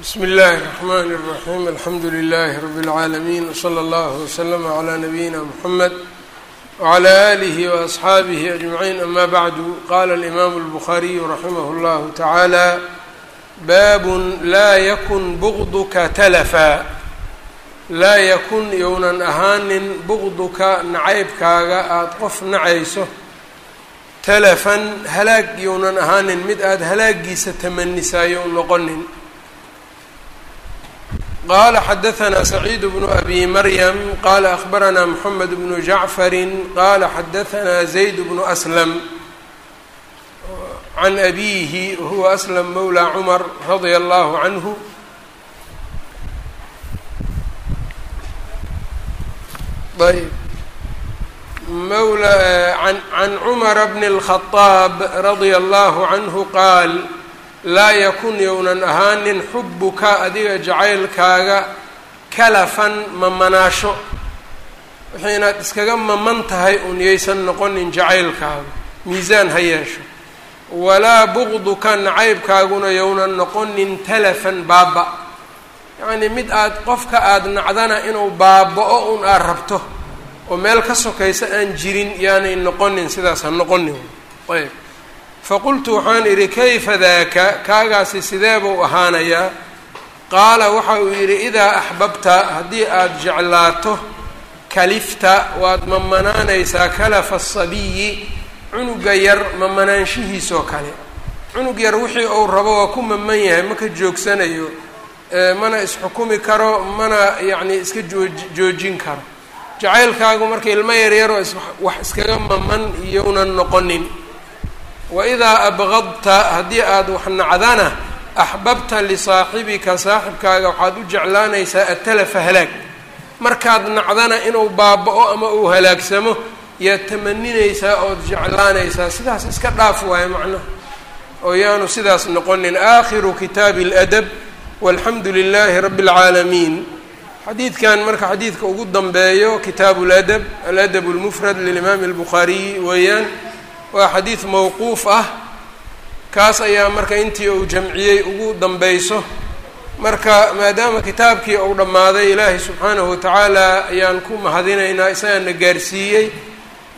bsmi اllahi الرحmn الرaحيم alxamdu لlh رb العaalمين وslى اllه وslm عlى نabيina mحamed وعlى آlih وأصxaabih أجمعين ama bعdu qala الإmam الbخariي raximh اllah taعalى bab laa ykun bغdka tlfa laa yakun younan ahaanin bغduka nacaybkaaga aada qof nacayso talafan halaag younan ahaanin mid aada halaagiisa tamanisaayo noqonin qala xadaثna سacيid bnu abi maryam qala akhbarana mxamed bnu jacfari qala xadaثna zayd bnu aslam can abihi wahuwa aslam mawlى cmar radia allahu canhu ayb mawla can cumara bni الkhaطaab radia allahu canhu qaal laa yakun younan ahaanin xubuka adiga jacaylkaaga kalafan mamanaasho wixii inaad iskaga maman tahay un yaysan noqonin jacaylkaaga miisaan ha yeesho. Walaa bugduka nacaybkaaguna younan noqonin talafan baaba yacnii mid aad qofka aada nacdana inuu baaba-o un aad rabto oo meel ka sokaysa aan jirin yaanay noqonin sidaas ha noqonin. Ayb faqultu waxaan idhi kayfa daaka kaagaasi sidee buu ahaanayaa qaala waxa uu yidhi idaa axbabta haddii aada jeclaato kalifta waad mamanaanaysaa kalafa asabiyi cunuga yar mamanaanshihiisoo kale cunug yar wixii uu rabo waa ku maman yahay ma ka joogsanayo mana isxukumi karo mana yacni iska joojin karo jacaylkaagu marka ilmo yaryaroo wax iskaga maman iyounan noqonin waidaa abqadta haddii aada wax nacdana axbabta lisaaxibika saaxibkaaga waxaad u jeclaanaysaa atalafa halaag markaad nacdana inuu baaba-o ama uu halaagsamo yaad tamaninaysaa ood jeclaanaysaa sidaas iska dhaaf waayo macnaha oo yaanu sidaas noqonin aakhiru kitaabi اladab walxamdu lilaahi rabbi اlcaalamiin xadiidkan marka xadiidka ugu danbeeyo kitaabu ladab aladab اlmufrad lilimaami اlbukhaariyi weeyaan waa xadiid mowquuf ah. Kaas ayaa marka intii uu jamciyey ugu danbeyso marka maadaama kitaabkii uu dhammaaday ilaahay subxaanahu watacaala ayaan ku mahadinaynaa isagaana gaarsiiyey.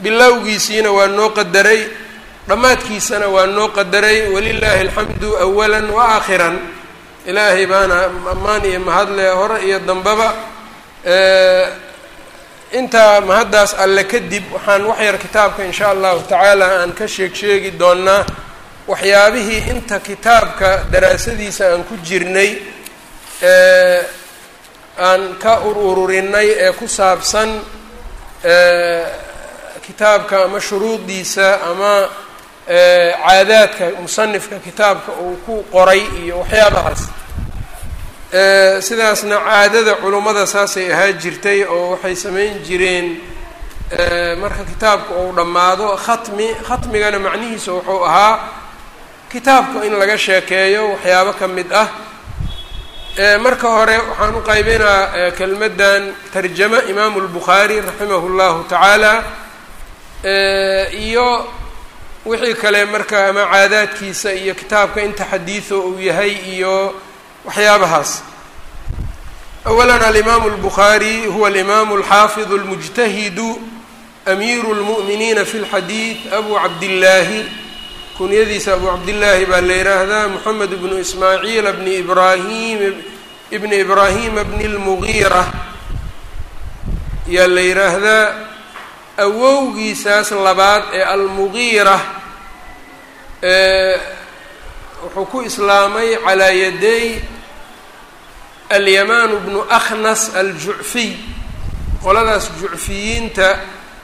Bilowgiisiina waa noo qadaray. Dhammaadkiisana waa noo qadaray. Walilaahi alxamdu awalan wa aakhiran ilaahay baana ammaan iyo mahadle hore iyo dambaba intaa mahaddaas alle kadib waxaan wax yar kitaabka insha allahu tacaala aan ka sheeg sheegi doonnaa waxyaabihii inta kitaabka daraasadiisa aan ku jirnay aan ka ur ururinay ee ku saabsan kitaabka ama shuruudiisa ama caadaadka musanifka kitaabka uu ku qoray iyo waxyaabahaas sidaasna caadada culummada saasay ahaa jirtay oo waxay samayn jireen marka kitaabka uu dhammaado khatmi khatmigana macnihiisa wuxuu ahaa kitaabka in laga sheekeeyo waxyaabo ka mid ah. Marka hore waxaan u qaybinaa kelmaddan tarjamo imaamu lbukhaari raximahu llahu tacaala iyo wixii kale marka ama caadaadkiisa iyo kitaabka inta xadiido uu yahay iyo waxyaabahaas awala alimaamu اlbukhaari huwa alimaamu alxaafiظu اlmujtahidu amiiru اlmu'miniina fi اlxadiid abu cabdillaahi kunyadiisa abu cabdillaahi baa la yihaahdaa moxamed bnu ismaaciil bni ibrahim ibni ibraahima bni اlmugiira yaa la yihaahdaa awowgiisaas labaad ee almugiira wuxuu ku islaamay calaa yaday alyamaan bnu akhnas aljucfiy qoladaas jucfiyiinta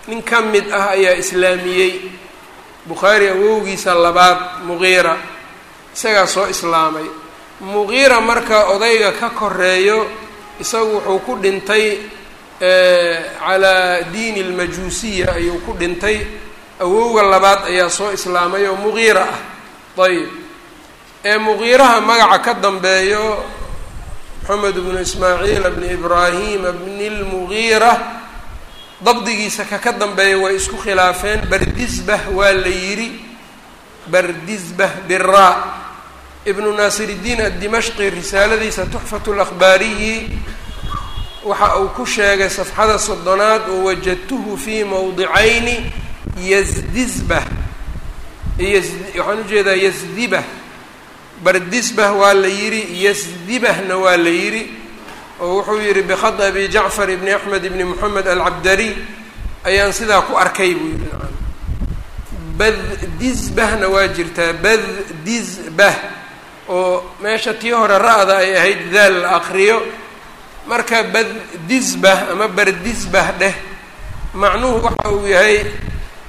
nin ka mid ah ayaa islaamiyey. Bukhaari awowgiisa labaad muqiira isagaa soo islaamay. Muqiira marka odayga ka koreeyo isagu wuxuu ku dhintay calaa diini almajuusiya ayuu ku dhintay. Awowga labaad ayaa soo islaamay oo muqiira ah. Ayb ee muqiiraha magaca ka dambeeyo moxamed bnu ismaaciil bni ibraahima bni lmugiira dabdigiisa ka ka dambeeya way isku khilaafeen bardisbah waa la yidhi bardisbah biraa ibnu naasiridiin addimashqi risaaladiisa tuxfatu lakhbaariyi waxa uu ku sheegay safxada soddonaad oo wajadtuhu fii mowdicayni yasdisbah waxaan u jeedaa yasdibah bardisbah waa la yidhi yasdibahna waa la yidhi oo wuxuu yidhi bikhad abi jacfar ibni axmed ibni moxamed alcabdari ayaan sidaa ku arkay buu yidhi baddisbahna waa jirtaa baddisbah oo meesha tii hore ra-da ay ahayd daal la aqriyo marka baddisbah ama bardisbah dheh macnuhu waxa uu yahay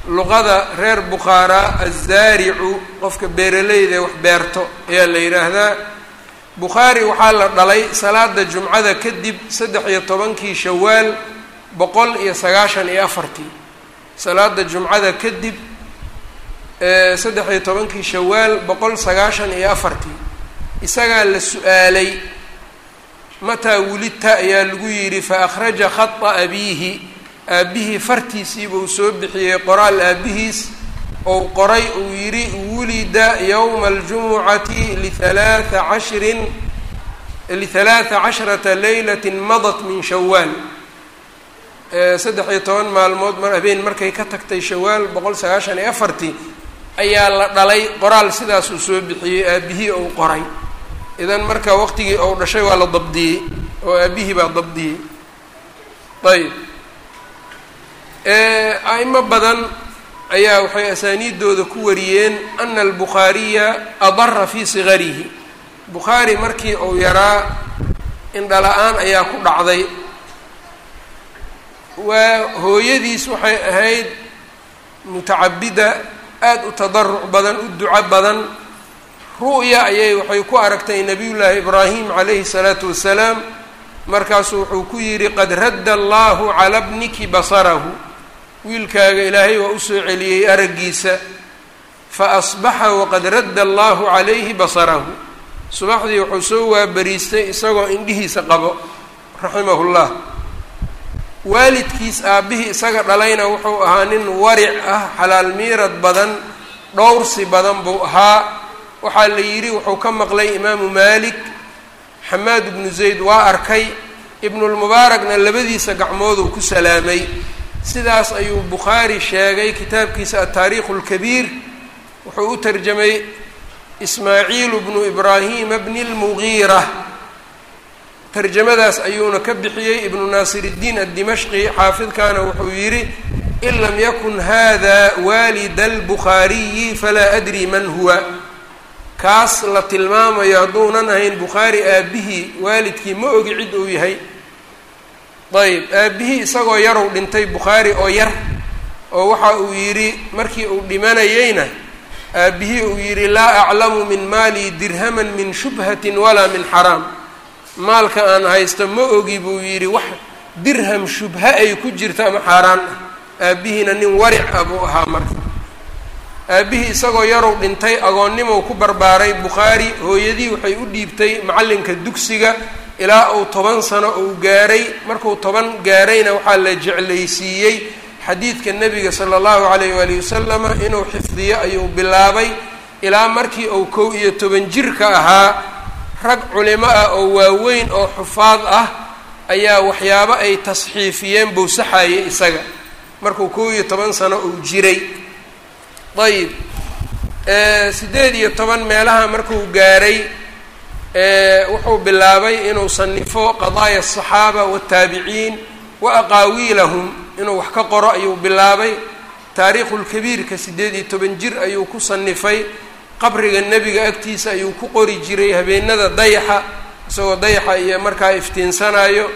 luqada reer bukhaara azaaricu qofka beeraleyda ee wax beerto ayaa la yidhaahdaa bukhaari waxaa la dhalay salaada jumcada kadib saddex iyo tobankii shawaal boqol iyo sagaashan iyo afartii. Salaada jumcada kadib saddex iyo tobankii shawaal boqol sagaashan iyo afartii. Isagaa la su'aalay mataa wulidta? ayaa lagu yidhi fa akhraja khata abiihi aabbihii fartiisiibuu soo bixiyey qoraal aabbihiis ou qoray uu yidhi wulida yowma aljumucati lihalaaa cashrin lihalaata casharata leylati madat min shawaal saddex iyo toban maalmood mar habeen markay ka tagtay shawaal boqol sagaashan iyo afartii ayaa la dhalay qoraal sidaasuu soo bixiyey aabbihii ou qoray. Idan marka waqtigii ou dhashay waa la dabdiyey oo aabbihii baa dabdiyey. Ayb a'imo badan ayaa waxay asaaniiddooda ku wariyeen ana albukhaariya adara fii sigarihi bukhaari markii uu yaraa indhala-aan ayaa ku dhacday. Waa hooyadiis waxay ahayd mutacabida aada u tadaruc badan u duco badan. Ru'ya ayay waxay ku aragtay nabiyullaahi ibraahim calayhi salaatu wasalaam. Markaasuu wuxuu ku yidhi qad radda allahu cala bniki basarahu wiilkaaga ilaahay waa u soo celiyey araggiisa fa asbaxa waqad radda allahu calayhi basarahu. Subaxdii wuxuu soo waabariistay isagoo indhihiisa qabo raximahullah. Waalidkiis aabbihii isaga dhalayna wuxuu ahaa nin waric ah xalaal miirad badan dhowrsi badan buu ahaa. Waxaa la yidhi wuxuu ka maqlay imaamu maalik xamaad ibnu zayd waa arkay. Ibnulmubaarakna labadiisa gacmooduu ku salaamay sidaas ayuu bukhaari sheegay kitaabkiisa altaariikhu alkabiir. Wuxuu u tarjamay ismaaciilu bnu ibraahima bni lmugiira tarjamadaas ayuuna ka bixiyey ibnu naasiridiin addimashqi. Xaafidkaana wuxuu yidhi in lam yakun hada waalida albukhaariyi falaa adri man huwa. Kaas la tilmaamayo hadduunan ahayn bukhaari aabbihii waalidkii ma ogi cid uu yahay ayb aabbihii isagoo yarow dhintay bukhaari oo yar oo waxa uu yidhi markii uu dhimanayeyna aabbihii uu yidhi laa aclamu min maalii dirhaman min shubhatin walaa min xaraam maalka aan haysto ma ogi buu yidhi wax dirham shubha ay ku jirto ama xaaraan? Ah aabbihiina nin waric ah buu ahaa marka. Aabbihii isagoo yarow dhintay agoonnimow ku barbaaray bukhaari hooyadii waxay u dhiibtay macallinka dugsiga ilaa uu toban sano uu gaaray. Markuu toban gaarayna waxaa la jeclaysiiyey xadiidka nebiga sala allahu calayh waalihi wasalama inuu xifdiyo ayuu bilaabay. Ilaa markii uu kow iyo toban jirka ahaa rag culimo ah oo waaweyn oo xufaad ah ayaa waxyaabo ay tasxiifiyeen buu saxayay isaga. Markuu kow iyo toban sano uu jiray. Ayib siddeed iyo toban meelaha markuu gaaray wuxuu bilaabay inuu sanifo qadaaya asaxaaba waataabiciin wa aqaawiilahum. Inuu wax ka qoro ayuu bilaabay. Taariikhulkabiirka siddeed iyo toban jir ayuu ku sanifay qabriga nebiga agtiisa ayuu ku qori jiray habeenada dayaxa isagoo dayaxa iyo markaa iftiinsanayo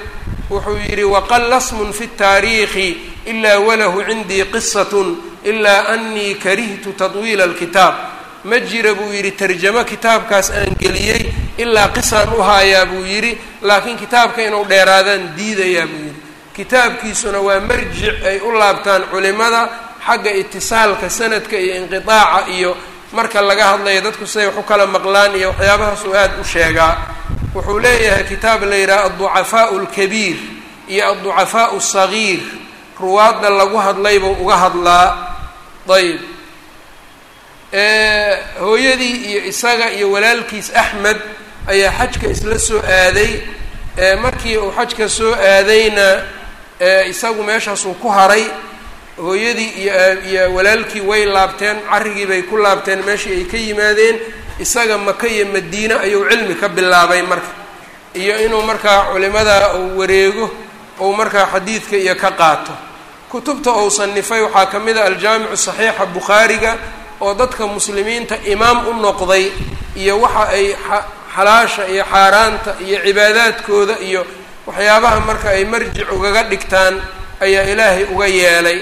wuxuu yidhi waqalla smun fi taariikhi ilaa walahu cindii qisatun ilaa anii karihtu tadwiila alkitaab. Ma jira buu yidhi tarjamo kitaabkaas aan geliyey ilaa qisaan u haayaa buu yidhi laakiin kitaabka inuu dheeraadaan diidayaa buu yidhi. Kitaabkiisuna waa marjic ay u laabtaan culimada xagga itisaalka sanadka iyo inqitaaca iyo marka laga hadlayo dadku siday wax u kala maqlaan iyo waxyaabahaasuu aada u sheegaa. Wuxuu leeyahay kitaab la yidhaha adducafaau alkabiir iyo adducafaau asagiir ruwaadda lagu hadlaybuu uga hadlaa. Ayb hooyadii iyo isaga iyo walaalkiis axmed ayaa xajka isla soo aaday. Markii uu xajka soo aadayna isagu meeshaasuu ku haray. Hooyadii iyo iyo walaalkii way laabteen carrigii bay ku laabteen meeshii ay ka yimaadeen. Isaga maka iyo madiine ayuu cilmi ka bilaabay marka. Iyo inuu markaa culimada uu wareego ou markaa xadiidka iyo ka qaato. Kutubta uu sanifay waxaa ka mid a aljaamicu saxiixa bukhaariga oo dadka muslimiinta imaam u noqday iyo waxa ay xalaasha iyo xaaraanta iyo cibaadaadkooda iyo waxyaabaha marka ay marjic ugaga dhigtaan ayaa ilaahay uga yeelay.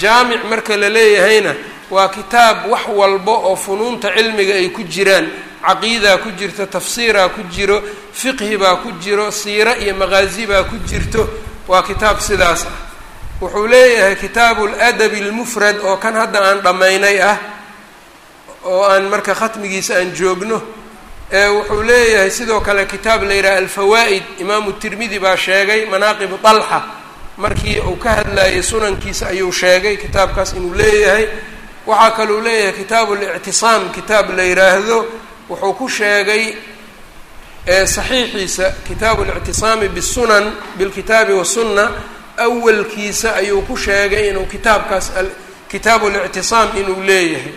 Jaamic marka la leeyahayna waa kitaab wax walba oo funuunta cilmiga ay ku jiraan. Caqiidaa ku jirto tafsiiraa ku jiro fiqhi baa ku jiro siiro iyo maqaazi baa ku jirto. Waa kitaab sidaas ah. Wuxuu leeyahay kitaabu ladabi almufrad oo kan hadda aan dhammaynay ah oo aan marka khatmigiisa aan joogno wuxuu leeyahay sidoo kale kitaab la yidhaha alfawaa'id imaamu tirmidi baa sheegay manaaqibu dalxa markii uu ka hadlayay sunankiisa ayuu sheegay kitaabkaas inuu leeyahay. Waxaa kaluu leeyahay kitaabu lictisaam kitaab la yidhaahdo wuxuu ku sheegay saxiixiisa kitaabu lictisaami bisunan bilkitaabi wasunna awalkiisa ayuu ku sheegay inuu kitaabkaas kitaabu lictisaam inuu leeyahay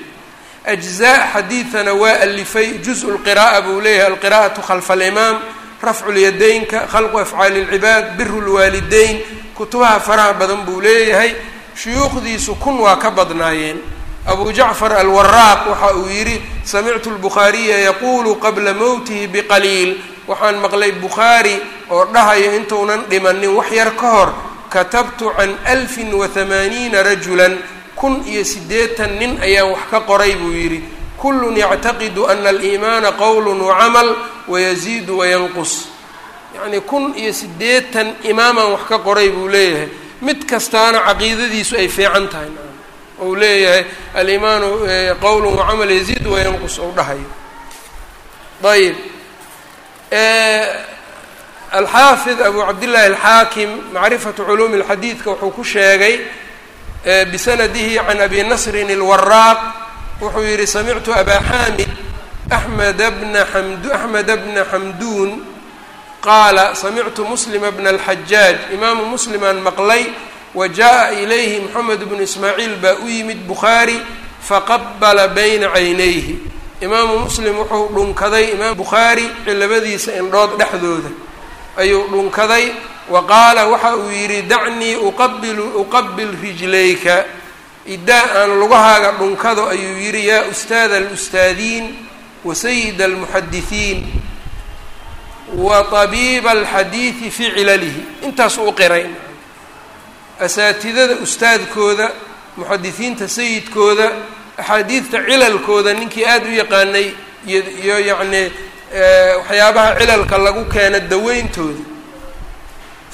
ajzaa xadiidana waa alifay juz-u lqira'a buu leeyahay alqira'atu khalfa alimaam rafcu lyadaynka khalqu afcaali lcibaad biru lwaalidayn kutubaha faraha badan buu leeyahay shuyuukhdiisu kun waa ka badnaayeen abu jacfar alwaraaq waxa uu yidhi samictu lbukhaariya yaquulu qabla mowtihi biqaliil waxaan maqlay bukhaari oo dhahayo intuunan dhimanin wax yar ka hor katabtu can alfin wa hamaaniina rajulan kun iyo siddeetan nin ayaan wax ka qoray buu yidhi kullun yactaqidu ana aliimaana qowlun wacamal wayaziidu wayanqus yacnii kun iyo siddeetan imaamaan wax ka qoray buu leeyahay. Mid kastaana caqiidadiisu ay fiican tahay ou leeyahay alimaanu qowlun wacamal yaziidu wayanqus ou dhahayo ayb alxaafid abu cabdillaahi alxaakim macrifatu culuumi lxadiidka wuxuu ku sheegay bisanadihi can abi nasrin alwaraaq wuxuu yihi samictu abaa xaamid axmed bna xamd axmed bna xamduun qaala samictu muslima bna alxajaaj imaamu muslimaan maqlay wa jaa ilayhi moxamed bnu ismaaciil baa u yimid bukhaari faqabala bayna caynayhi. Imaamu muslim wuxuu dhunkaday imaam bukhaari labadiisa indhood dhexdooda ayuu dhunkaday wa qaala waxa uu yidhi dacnii uqabilu uqabil rijlayka. Idaa aan lugahaaga dhunkado ayuu yidhi yaa ustaada alustaadiin wa sayida almuxadisiin wa tabiiba alxadiidi fii cilalihi. Intaas u qiray asaatidada ustaadkooda muxadisiinta sayidkooda axaadiidta cilalkooda ninkii aada u yaqaanay iyo iyo yacnii waxyaabaha cilalka lagu keena daweyntooda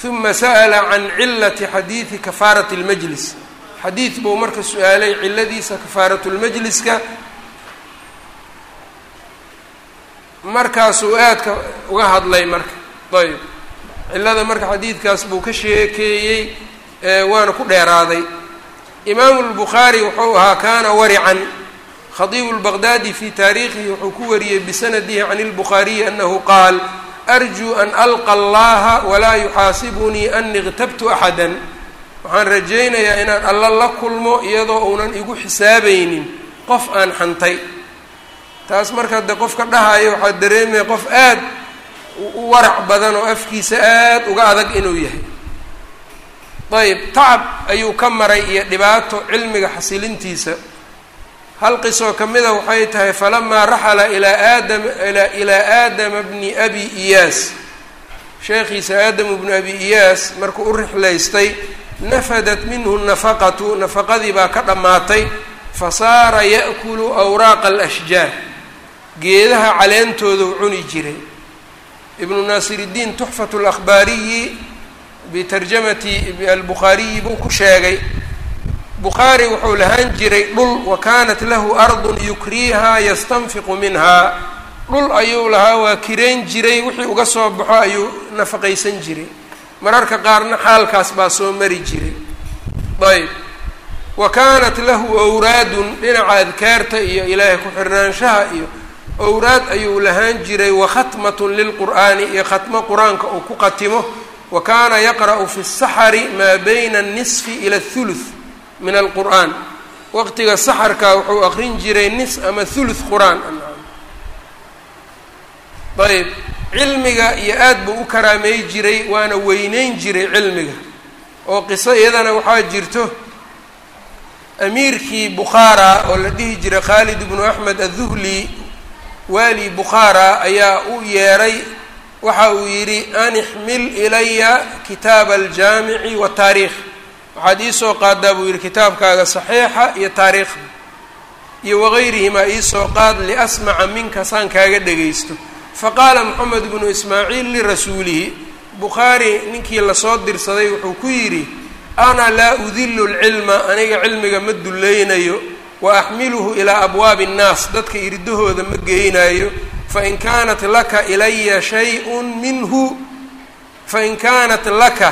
uma sa'ala can cilati xadiidi kafaarati اlmajlis xadiid buu marka su'aalay ciladiisa kafaaratulmajliska markaasuu aadka uga hadlay marka ayb cilada marka xadiidkaas buu ka sheekeeyey waana ku dheeraaday imaamu lbukhaari wuxuu ahaa kaana warican khadiibu lbaqdaadi fi taariikhihi wuxuu ku wariyey bisanadihi can اlbukhaariyi anahu qaal arjuu an alqa allaha walaa yuxaasibunii ani اqtabtu axada waxaan rajaynayaa inaan alla la kulmo iyadoo uunan igu xisaabaynin qof aan xantay taas marka de qofka dhahaya waxaa dareemaya qof aad u warac badan oo afkiisa aad uga adag inuu yahay ayb tacab ayuu ka maray iyo dhibaato cilmiga xasilintiisa hal qisoo ka mida waxay tahay falamaa raxala ilaa aadam ilaa aadama bni abi iyaas. Sheekhiisa aadamu bnu abi iyaas markuu u rixlaystay nafadat minhu nafaqatu nafaqadii baa ka dhammaatay fasaara ya'kulu awraaqa alashjaar. Geedaha caleentooda u cuni jiray. Ibnu naasiridiin tuxfatu lakhbaariyi bitarjamati albukhaariyi buu ku sheegay bukhaari wuxuu lahaan jiray dhul wa kaanat lahu ardun yukriihaa yastanfiqu minhaa dhul ayuu lahaa waa kirayn jiray wixii uga soo baxo ayuu nafaqaysan jiray. Mararka qaarna xaalkaas baa soo mari jiray. Ayb. Wa kaanat lahu awraadun dhinaca adkaarta iyo ilaahay ku-xirnaanshaha iyo awraad ayuu lahaan jiray wa khatmatun lilqur'aani iyo khatmo qur'aanka uu ku qatimo wa kaana yaqra'u fi saxari maa bayna anisfi ila athuluth min alqur'aan. Waqtiga saxarka wuxuu aqrin jiray nis ama thuluth qur'aan. Ayb cilmiga iyo aad buu u karaamey jiray waana weyneyn jiray cilmiga. Oo qiso iyadana waxaa jirto amiirkii bukhaara oo la dhihi jiray khaalid ibnu axmed adduhli waali bukhaara ayaa u yeeray waxa uu yidhi an ixmil ilaya kitaaba aljaamici wataariikh waxaad iisoo qaadaa buu yidhi kitaabkaaga saxiixa iyo taariikhda. Iyo wagayrihimaa iisoo qaad liasmaca minka saan kaaga dhagaysto faqaala moxamed bnu ismaaciil lirasuulihi bukhaari ninkii la soo dirsaday wuxuu ku yidhi ana laa udilu lcilma aniga cilmiga ma dulleynayo wa axmiluhu ilaa abwaabi annaas dadka iridahooda ma geynayo fain kaanat laka ilaya shay-un minhu fain kaanat laka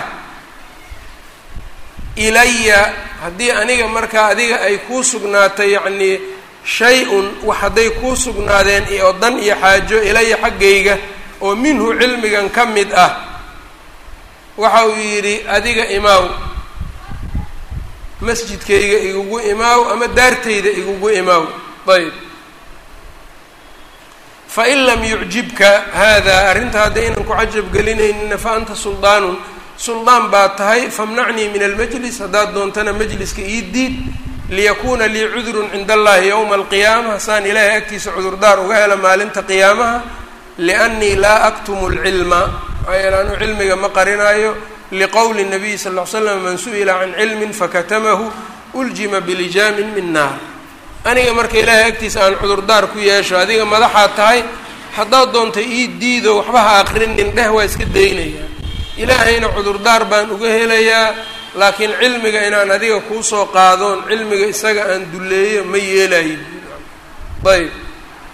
ilaya haddii aniga markaa adiga ay kuu sugnaatay yacnii shay-un wax hadday kuu sugnaadeen oo dan iyo xaajo ilaya xaggayga oo minhu cilmigan ka mid ah waxa uu yidhi adiga imaaw masjidkayga igugu imaaw ama daartayda igugu imaaw. Ayb fain lam yucjibka hada arrinta haddaynan ku cajab gelinaynina fa anta suldaanun suldaan baa tahay famnacnii min almajlis haddaad doontana majliska ii diid liyakuuna lii cudurun cinda allahi yowma alqiyaama saan ilaahay agtiisa cudurdaar uga hela maalinta qiyaamaha liannii laa aktumu lcilma maxaa yeele anuu cilmiga ma qarinaayo liqowli nabiyi sal ll slam man su'ila can cilmin fakatamahu uljima bilijaamin min naar. Aniga marka ilaahay agtiisa aan cudurdaar ku yeesho adiga madaxaad tahay haddaad doonta ii diido waxba ha aqrinin dheh waa iska daynayaa ilaahayna cudurdaar baan uga helayaa laakiin cilmiga inaan adiga kuusoo qaadoon cilmiga isaga aan dulleeyo ma yeelayo ayb.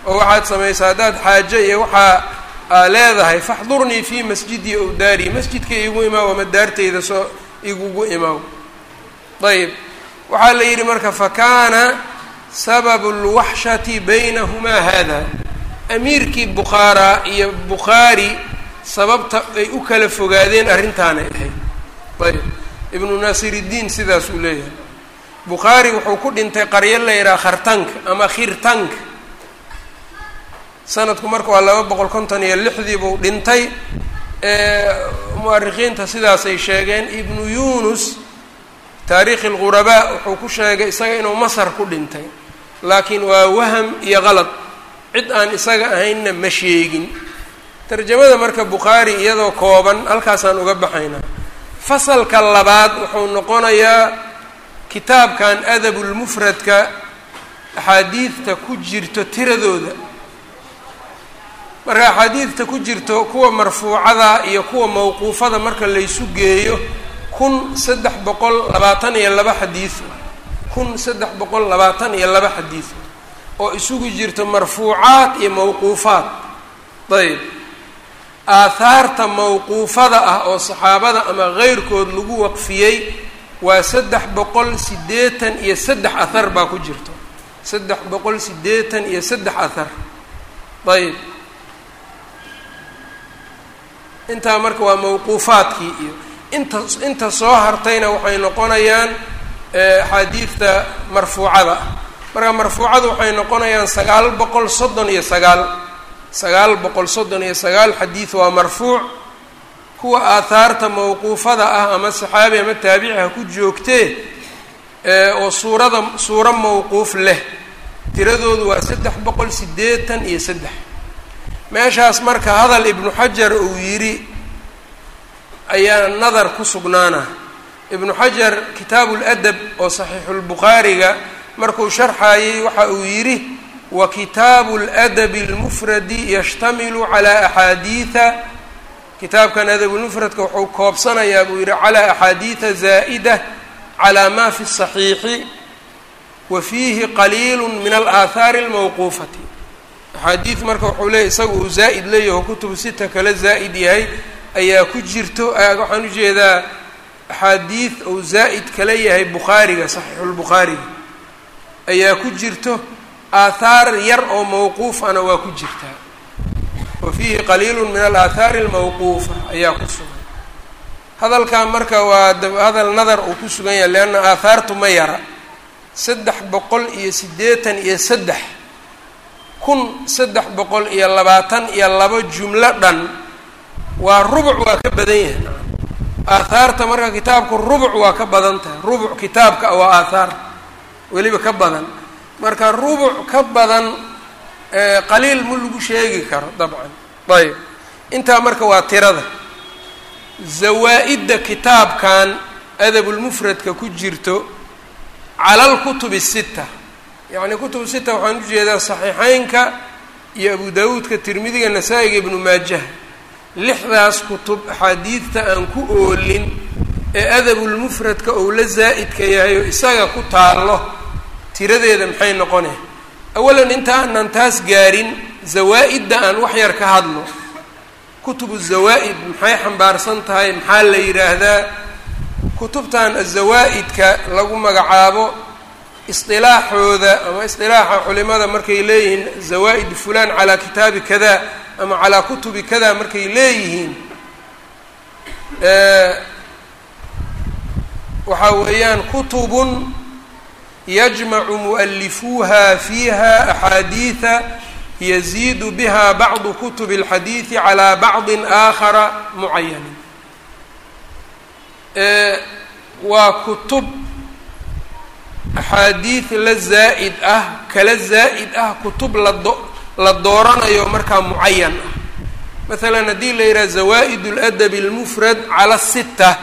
Oo waxaad samaysaa haddaad xaajo iyo waxaa aa leedahay faxdurnii fii masjidii ow daari masjidka igu imaaw ama daartayda soo igugu imaaw ayb. Waxaa la yidhi marka fakaana sababu lwaxshati baynahumaa hada amiirkii bukhaara iyo bukhaari sababta ay u kala fogaadeen arrintaanay ahayd. Ayb ibnu naasiriddiin sidaas uu leeyahay. Bukhaari wuxuu ku dhintay qaryo la yidhaha khartanka ama khirtanka sanadku marka waa laba boqol konton iyo lixdii buu dhintay. Mu'arikiinta sidaasay sheegeen. Ibnu yunus taariikhi alghurabaa wuxuu ku sheegay isaga inuu masar ku dhintay. Laakiin waa waham iyo qalad cid aan isaga ahaynna ma sheegin tarjamada marka bukhaari iyadoo kooban halkaasaan uga baxaynaa fasalka labaad wuxuu noqonayaa kitaabkan adabulmufradka axaadiidta ku jirto tiradooda. Marka axaadiidta ku jirto kuwa marfuucada iyo kuwa mawquufada marka laysu geeyo kun saddex boqol labaatan iyo laba xadiid kun saddex boqol labaatan iyo laba xadiid oo isugu jirto marfuucaad iyo mawquufaad. Ayb aahaarta mawquufada ah oo saxaabada ama keyrkood lagu waqfiyey waa saddex boqol siddeetan iyo saddex ahar baa ku jirto. Saddex boqol siddeetan iyo saddex ahar ayb intaa marka waa mawquufaadkii iyo inta inta soo hartayna waxay noqonayaan axaadiidta marfuucada. Marka marfuucadu waxay noqonayaan sagaal boqol soddon iyo sagaal sagaal boqol soddon iyo sagaal xadiid waa marfuuc. Kuwa aahaarta mawquufada ah ama saxaabi ama taabici ha ku joogtee oo suurada suuro mawquuf leh. Tiradoodu waa saddex boqol siddeetan iyo saddex. Meeshaas marka hadal ibnu xajar uu yidhi ayaa nadar ku sugnaana. Ibnu xajar kitaabu ladab oo saxiixulbukhaariga markuu sharxaayey waxa uu yidhi wa kitaabu ladabi almufradi yashtamilu calaa axaadiida kitaabkan adabulmufradka wuxuu koobsanayaa buu yidhi calaa axaadiida zaa'ida calaa ma fi saxiixi wa fiihi qaliilu min alaahaari almawquufati. Axaadiid marka wuxuu leeyahy isaga uu zaa'id leeyaho kutubu sita kale zaa'id yahay ayaa ku jirto waxaan u jeedaa axaadiid ou zaa'id kala yahay bukhaariga saxiixulbukhaariga ayaa ku jirto aathaar yar oo mawquufana waa ku jirtaa. Wa fiihi qaliilu min alaahaari almawquufa ayaa ku sugan. Hadalkaa marka waa hadal nadar uu ku sugan yahay leanna aathaartu ma yara. Saddex boqol iyo siddeetan iyo saddex. Kun saddex boqol iyo labaatan iyo laba jumlo dhan waa rubuc waa ka badan yahay. Aathaarta marka kitaabku rubuc waa ka badan tahay. Rubuc kitaabka waa aathaar weliba ka badan marka rubuc ka badan qaliil ma lagu sheegi karo dabcan. Ayb intaa marka waa tirada. Zawaa-idda kitaabkan adabulmufradka ku jirto cala alkutubi sita yacni kutub sita waxaan u jeedaa saxiixeynka iyo abu daawuudka tirmidiga nasaa-iga ibnu maajaha lixdaas kutub axaadiidta aan ku oolin ee adabulmufradka ou la zaa'idka yahay oo isaga ku taallo tiradeeda maxay noqone? Awalan inta aanan taas gaarin zawaa-idda aan wax yar ka hadlo. Kutubu zawaa'id maxay xambaarsan tahay? Maxaa la yidhaahdaa kutubtan azawaa'idka lagu magacaabo isdilaaxooda ama isdilaaxa culimada markay leeyihiin zawaa'id fulaan calaa kitaabi kada ama calaa kutubi kada markay leeyihiin. Waxaa weeyaan kutubun yajmacu mu'alifuuha fiiha axaadiida yaziidu biha bacdu kutubi اlxadiidi calaa bacdi aakhara mucayanin waa kutub axaadiid la zaa'id ah kala zaa'id ah kutub lado la dooranayo markaa mucayan ah masalan haddii la yidhaha zawaa'id اladabi اlmufrad cala sita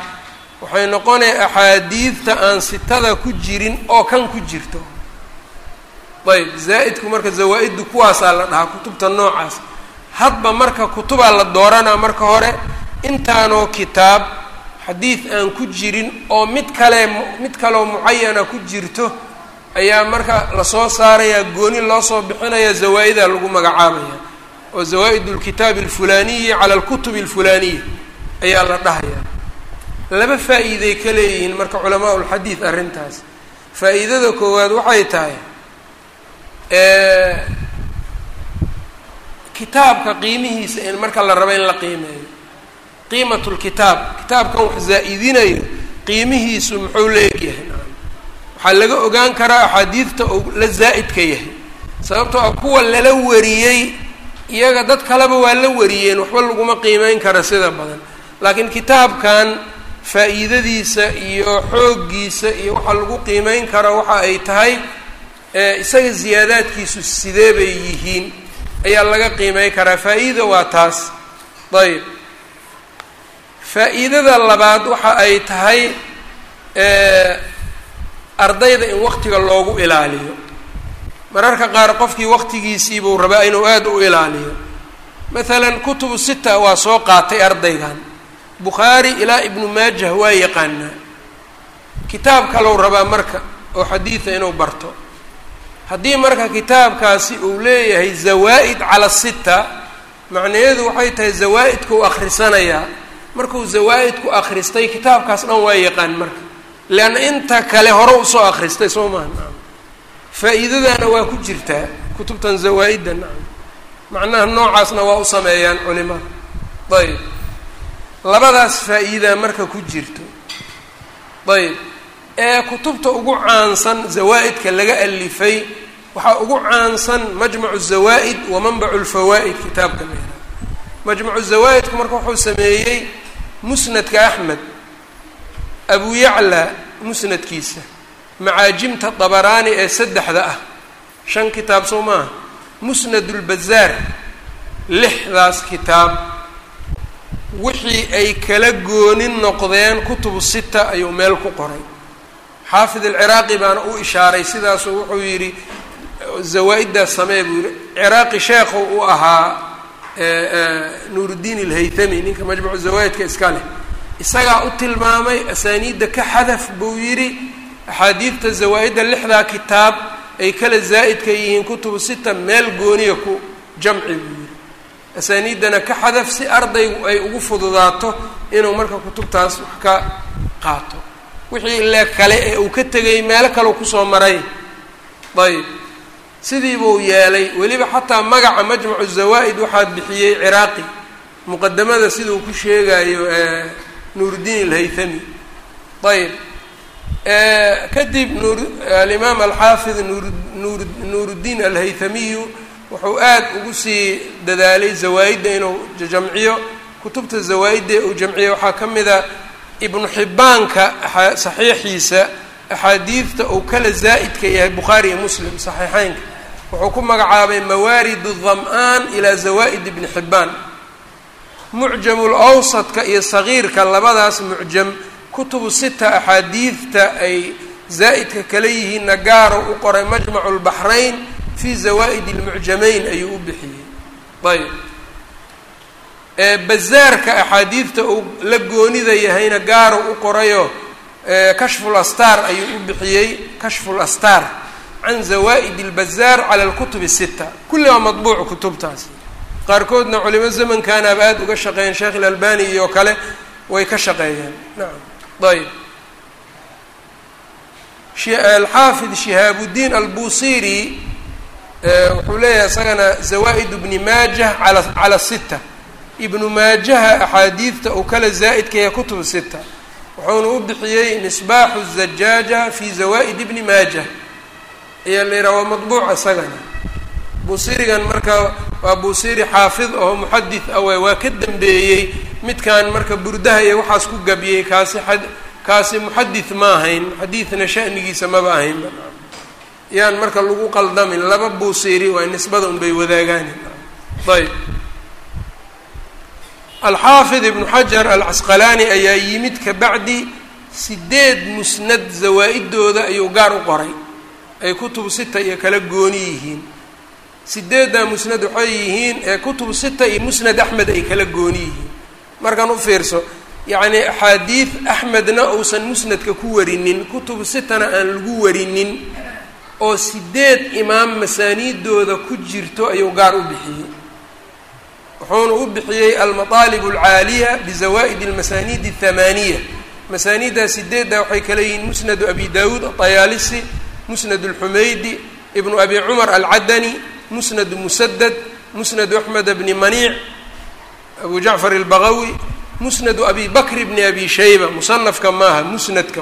waxay noqonaya axaadiidta aan sitada ku jirin oo kan ku jirto. Ayb zaa'idku marka zawaa-iddu kuwaasaa la dhahaa kutubta noocaas. Hadba marka kutubaa la dooranaa marka hore intaanoo kitaab xadiid aan ku jirin oo mid kale mid kaleo mucayana ku jirto ayaa marka la soo saarayaa gooni loo soo bixinaya zawaa-idaa lagu magacaabaya. Oo zawaa-id lkitaabi alfulaniyi cala alkutubi alfulaniya ayaa la dhahayaa laba faa'iiday ka leeyihiin marka culamaa ulxadiid arrintaas. Faa'iidada koowaad waxay tahay kitaabka qiimihiisa in marka la rabo in la qiimeeyo. Qiimatu lkitaab kitaabkan wax zaa'idinayo qiimihiisu muxuu leegyahay waxaa laga ogaan karaa axaadiidta uu la zaa'idka yahay. Sababtoo ah kuwa lala wariyey iyaga dad kaleba waa la wariyeen waxba laguma qiimeyn kara sida badan. Laakiin kitaabkan faa'iidadiisa iyo xooggiisa iyo waxaa lagu qiimeyn kara waxa ay tahay isaga ziyaadaadkiisu sidee bay yihiin ayaa laga qiimey karaa. Faa'iida waa taas. Ayb faa'iidada labaad waxa ay tahay ardayda in waqtiga loogu ilaaliyo. Mararka qaar qofkii waqtigiisiibuu rabaa inuu aada u ilaaliyo. Masalan kutubu sita waa soo qaatay ardaygan bukhaari ilaa ibnu maajah waa yaqaanaa. Kitaab kalou rabaa marka oo xadiida inuu barto. Haddii marka kitaabkaasi uu leeyahay zawaa'id cala sita macnaheedu waxay tahay zawaa'idku u markuu zawaa'idku akhristay kitaabkaas dhan waa yaqaan marka. Leanna inta kale hore u soo akhristay soo maha nacam faa'iidadaana waa ku jirtaa kutubtan zawaa'idda nacam macnaha noocaasna waa u sameeyaan culimada. Ayb labadaas faa'iidaa marka ku jirto. Ayb. Ee kutubta ugu caansan zawaa'idka laga alifay waxaa ugu caansan majmacu zawaa'id wa manbacu lfawaa'id kitaabka la yihaaha majmacu zawaa'idku marka wuxuu sameeyey musnadka axmed abu yacla musnadkiisa macaajimta dabaraani ee saddexda ah shan kitaab soo maaha musnad ulbazaar lixdaas kitaab wixii ay kala goonin noqdeen kutubu sita ayuu meel ku qoray. Xaafid alciraaqi baana u ishaaray sidaasuu wuxuu yidhi zawaa-iddaas samee buu yihi ciraaqi sheekhu u ahaa nuuruddiin alhaytami ninka majmucu zawaa'idka iska leh. Isagaa u tilmaamay asaaniidda ka xadaf buu yidhi axaadiidta zawaa-idda lixdaa kitaab ay kala zaa'idka yihiin kutubu sita meel gooniya ku jamci buu yidhi asaaniiddana ka xadaf si ardaygu ay ugu fududaato inuu marka kutubtaas wax ka qaato. Wixii le kale ee uu ka tegay meelo kaleu ku soo maray. Ayb sidii buu yeelay weliba xataa magaca majmacu zawaa'id waxaa bixiyey ciraaqi. Muqadamada siduu ku sheegayo nuuruddiin alhaythami. Ayb kadib nuur alimaam alxaafid nuur nuur nuuruddiin alhaythamiyu wuxuu aad ugu sii dadaalay zawaa-idda inuu jamciyo kutubta zawaa-idda uu jamciyo. Waxaa ka mid a ibnu xibbaanka saxiixiisa axaadiidta uu kala zaa'idka yahay bukhaari iyo muslim saxiixeynka wuxuu ku magacaabay mawaarid dam-aan ilaa zawaa'id ibni xibbaan. Mucjamul awsadka iyo sagiirka labadaas mucjam kutubu sita axaadiidta ay zaa'idka kala yihiinna gaaro u qoray majmacu lbaxrayn fi zawaa'id lmucjamayn ayuu u bixiyey ayb bazaarka axaadiidta uu la goonida yahayna gaaro u qorayo kashful ayuu u bixiyey kashful astar can zawaa'id اlbazaar cala اlkutub sita kulli waa madbuuc kutubtaasi qaarkoodna culimo zamankaanaaba aada uga shaqeeyeen sheekh ilalbani iyo kale way ka shaqeeyeen nacam ayb alxaafid shihaabudiin albusiri wuxuu leeyahay isagana zawaa'id ibni maajah ala cala sita ibnu maajaha axaadiidta uu kala zaa'idka yahay kutub sita wuxuuna u bixiyey misbaaxu zajaaja fi zawaa'id ibni maajah. Ayaa la yidhaha waa madbuuc isagana. Buusirigan marka waa buusiri xaafid oo muxadid awe waa ka dambeeyey midkan marka burdaha iyo waxaas ku gabiyey kaasi kaasi muxadid ma ahayn xadiidna sha'nigiisa maba ahaynba yaan marka lagu qaldamin laba buusiri waa nisbada un bay wadaagaan ayb alxaafid ibnu xajar alcasqalaani ayaa yimid ka bacdi sideed musnad zawaa-idooda ayuu gaar u qoray. Ay kutubu sita iyo kala gooni yihiin. Sideeddaa musnad waxay yihiin ee kutubu sita iyo musnad axmed ay kala gooni yihiin. Markaan u fiirso yacni axaadiid axmedna uusan musnadka ku warinin kutubu sitana aan lagu warinin oo sideed imaam masaaniidooda ku jirto ayuu gaar u bixiyey. Wuxuuna u bixiyey almaaalib alcaaliya bizawaa'id almasaaniid athamaaniya masaaniiddaa sideeddaa waxay kale yihiin musnadu abi daawuud atayaalisi musnad alxumaydi ibnu abi cumar alcadani musnadu musadad musnadu axmed bni maniic abu jacfar albaqawi musnadu abi bakr bni abi shayba musanafka maaha musnadka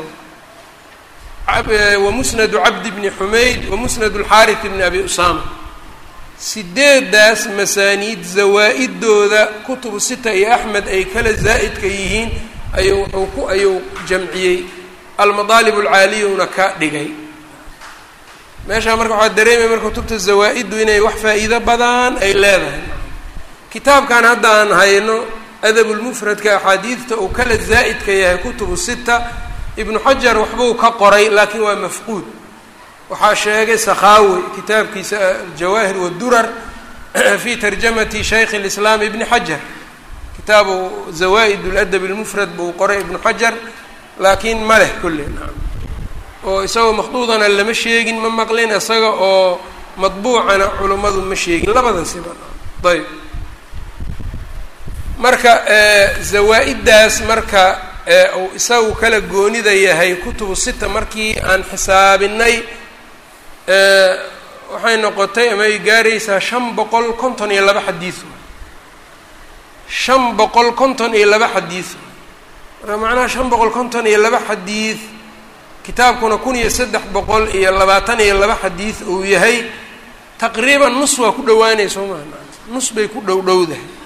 wa musnadu cabdi bni xumayd wa musnad اlxaariث bni abi usama. Sideedaas masaaniid zawaa-idooda kutubu sita iyo axmed ay kala zaa'idka yihiin ayuu wuxuu ku ayuu jamciyey. Almadaalib alcaaliyuna ka dhigay. Meeshaa marka waxaa dareemaya marka kutubta zawaa-iddu inay wax faa'iido badan ay leedahay. Kitaabkan hadda aan hayno adabulmufradka axaadiidta uu kala zaa'idka yahay kutubu sita ibnu xajar waxbuu ka qoray laakiin waa mafquud waxaa sheegay sakhaawi kitaabkiisa aljawaahir wadurar fi tarjamati shaykh اlislaam ibni xajar kitaabu zawaa'id اladab اlmufrad buu qoray ibnu xajar laakiin ma leh kulle naam oo isagoo makduudana lama sheegin ma maqlin isaga oo madbuucana culummadu ma sheegin labada siba ayb marka zawaa-iddaas marka uu isagu kala goonida yahay kutubu sita markii aan xisaabinay waxay noqotay ama ay gaaraysaa shan boqol konton iyo laba xadiid shan boqol konton iyo laba xadiid marka macnaha shan boqol konton iyo laba xadiid kitaabkuna kun iyo saddex boqol iyo labaatan iyo laba xadiid uu yahay taqriiban nus waa ku dhawaanaya soo maha nus bay ku dhow dhowdahay.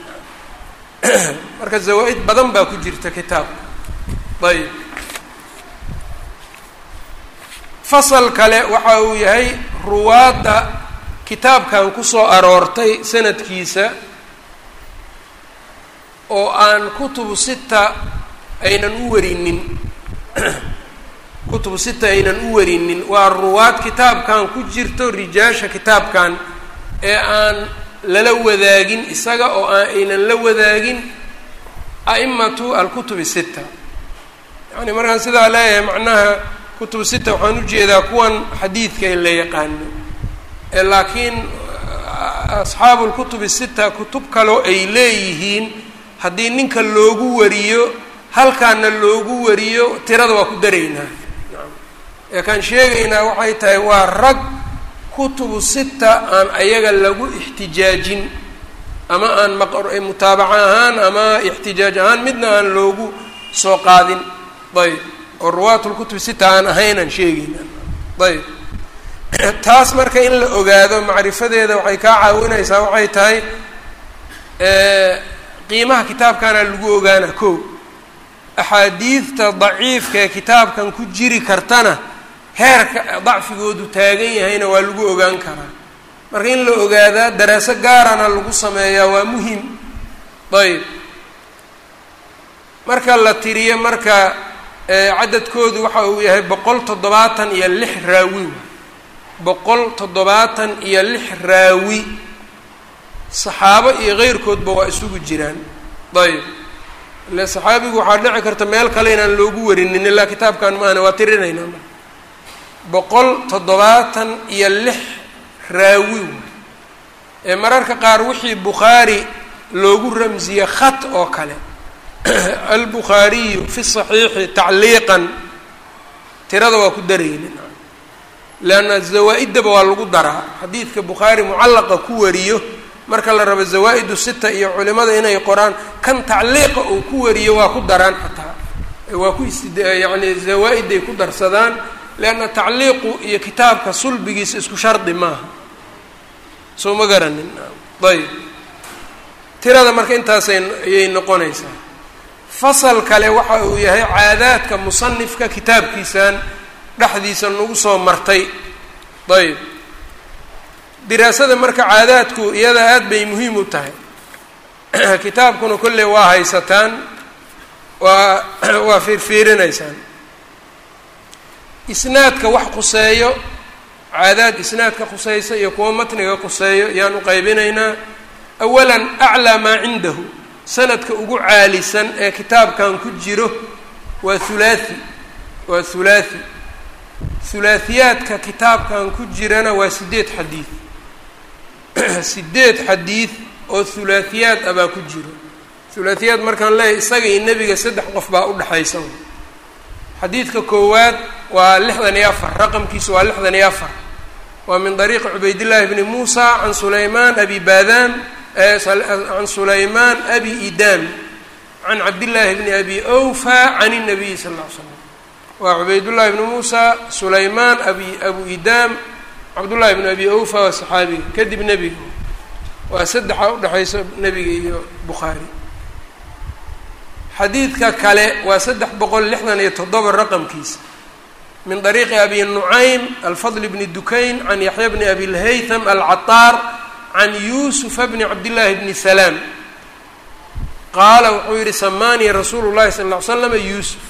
Marka zawaa-id badan baa ku jirta kitaabka ayb. Fasal kale waxa uu yahay ruwaadda kitaabkan ku soo aroortay sanadkiisa oo aan kutubu sita aynan u warinin kutubu sita aynan u warinin waa ruwaad kitaabkan ku jirto rijaasha kitaabkan ee aan lala wadaagin isaga oo aan aynan la wadaagin a'imatu alkutubi sita yani markaan sidaa leeyahay macnaha kutubu sita waxaan u jeedaa kuwan xadiidka la yaqaano. Laakiin asxaabu lkutubi sita kutub kaloo ay leeyihiin haddii ninka loogu wariyo halkaana loogu wariyo tirada waa ku daraynaa. Ee kaan sheegaynaa waxay tahay waa rag kutubu sita aan ayaga lagu ixtijaajin ama aan mutaabaco ahaan ama ixtijaaj ahaan midna aan loogu soo qaadin ayb oo ruwaatulkutubi sita aan ahaynaan sheegayna ayb taas marka in la ogaado macrifadeeda waxay kaa caawinaysaa waxay tahay qiimaha kitaabkaana lagu ogaana ko axaadiidta daciifka ee kitaabkan ku jiri kartana heerka dacfigoodu taagan yahayna waa lagu ogaan karaa. Marka in la ogaadaa daraaso gaarana lagu sameeyaa waa muhiim ayb marka la tiriyo marka cadadkoodu waxa uu yahay boqol toddobaatan iyo lix raawi. Boqol toddobaatan iyo lix raawi. Saxaabo iyo keyrkoodba waa isugu jiraan. Ayb ile saxaabigu waxaa dhici karta meel kale inaan loogu warinin ilaa kitaabkan maana waa tirinaynaa ma boqol toddobaatan iyo lix raawi. Ee mararka qaar wixii bukhaari loogu ramsiye khat oo kale albukhaariyu fi saxiixi tacliiqan tirada waa ku daraynin. Leanna zawaa-iddaba waa lagu daraa. Xadiidka bukhaari mucallaqa ku wariyo marka la rabo zawaa-idu sita iyo culimada inay qoraan kan tacliiqa uu ku wariyo waa ku daraan xataa. Waa ku istid yacni zawaa-iday ku darsadaan leanna tacliiqu iyo kitaabka sulbigiisa isku shardi maaha. Soo ma garanin? Ayb tirada marka intaasay ayay noqonaysaa fasal kale waxa uu yahay caadaadka musanifka kitaabkiisan dhexdiisa nagu soo martay. Ayb diraasada marka caadaadku iyada aad bay muhiim u tahay. Kitaabkuna kolley waa haysataan waa waa fiirfiirinaysaan. Isnaadka wax khuseeyo caadaad isnaadka khuseysa iyo kuwa matniga khuseeyo ayaan u qaybinaynaa. Awalan aclaa maa cindahu sanadka ugu caalisan ee kitaabkan ku jiro waa hulaathi waa hulaathi hulaahiyaadka kitaabkan ku jirana waa sideed xadiid. Sideed xadiid oo hulaahiyaad ah baa ku jiro hulaahiyaad markaan leeyahy isaga iyo nebiga saddex qof baa udhexaysa xadiidka koowaad waa lixdan iyo afar raqamkiisu waa lixdan iyo afar. Waa min dariiqi cubaydillaahi bni muusa can sulaymaan abi baadaan can sulaymaan abi idam can cabdillaahi bni abi awfa can الnabiyi sal ll ly slam waa cubaydullahi bni muusa sulaymaan abi abu idam cabdullahi bni abi awfa waa saxaabiga kadib nebiga waa saddexa udhexayso nebiga iyo bukhaari. Xadiidka kale waa saddex boqol lixdan iyo toddoba raqamkiisa min dariiqi abi nucaym alfadl bni dukayn can yaxya bni abi lhaytham alcataar can yuusufa bni cabdillaahi bni salaam qaala wuxuu yihi samaanii rasuulu llahi sala ll ly slama yuusuf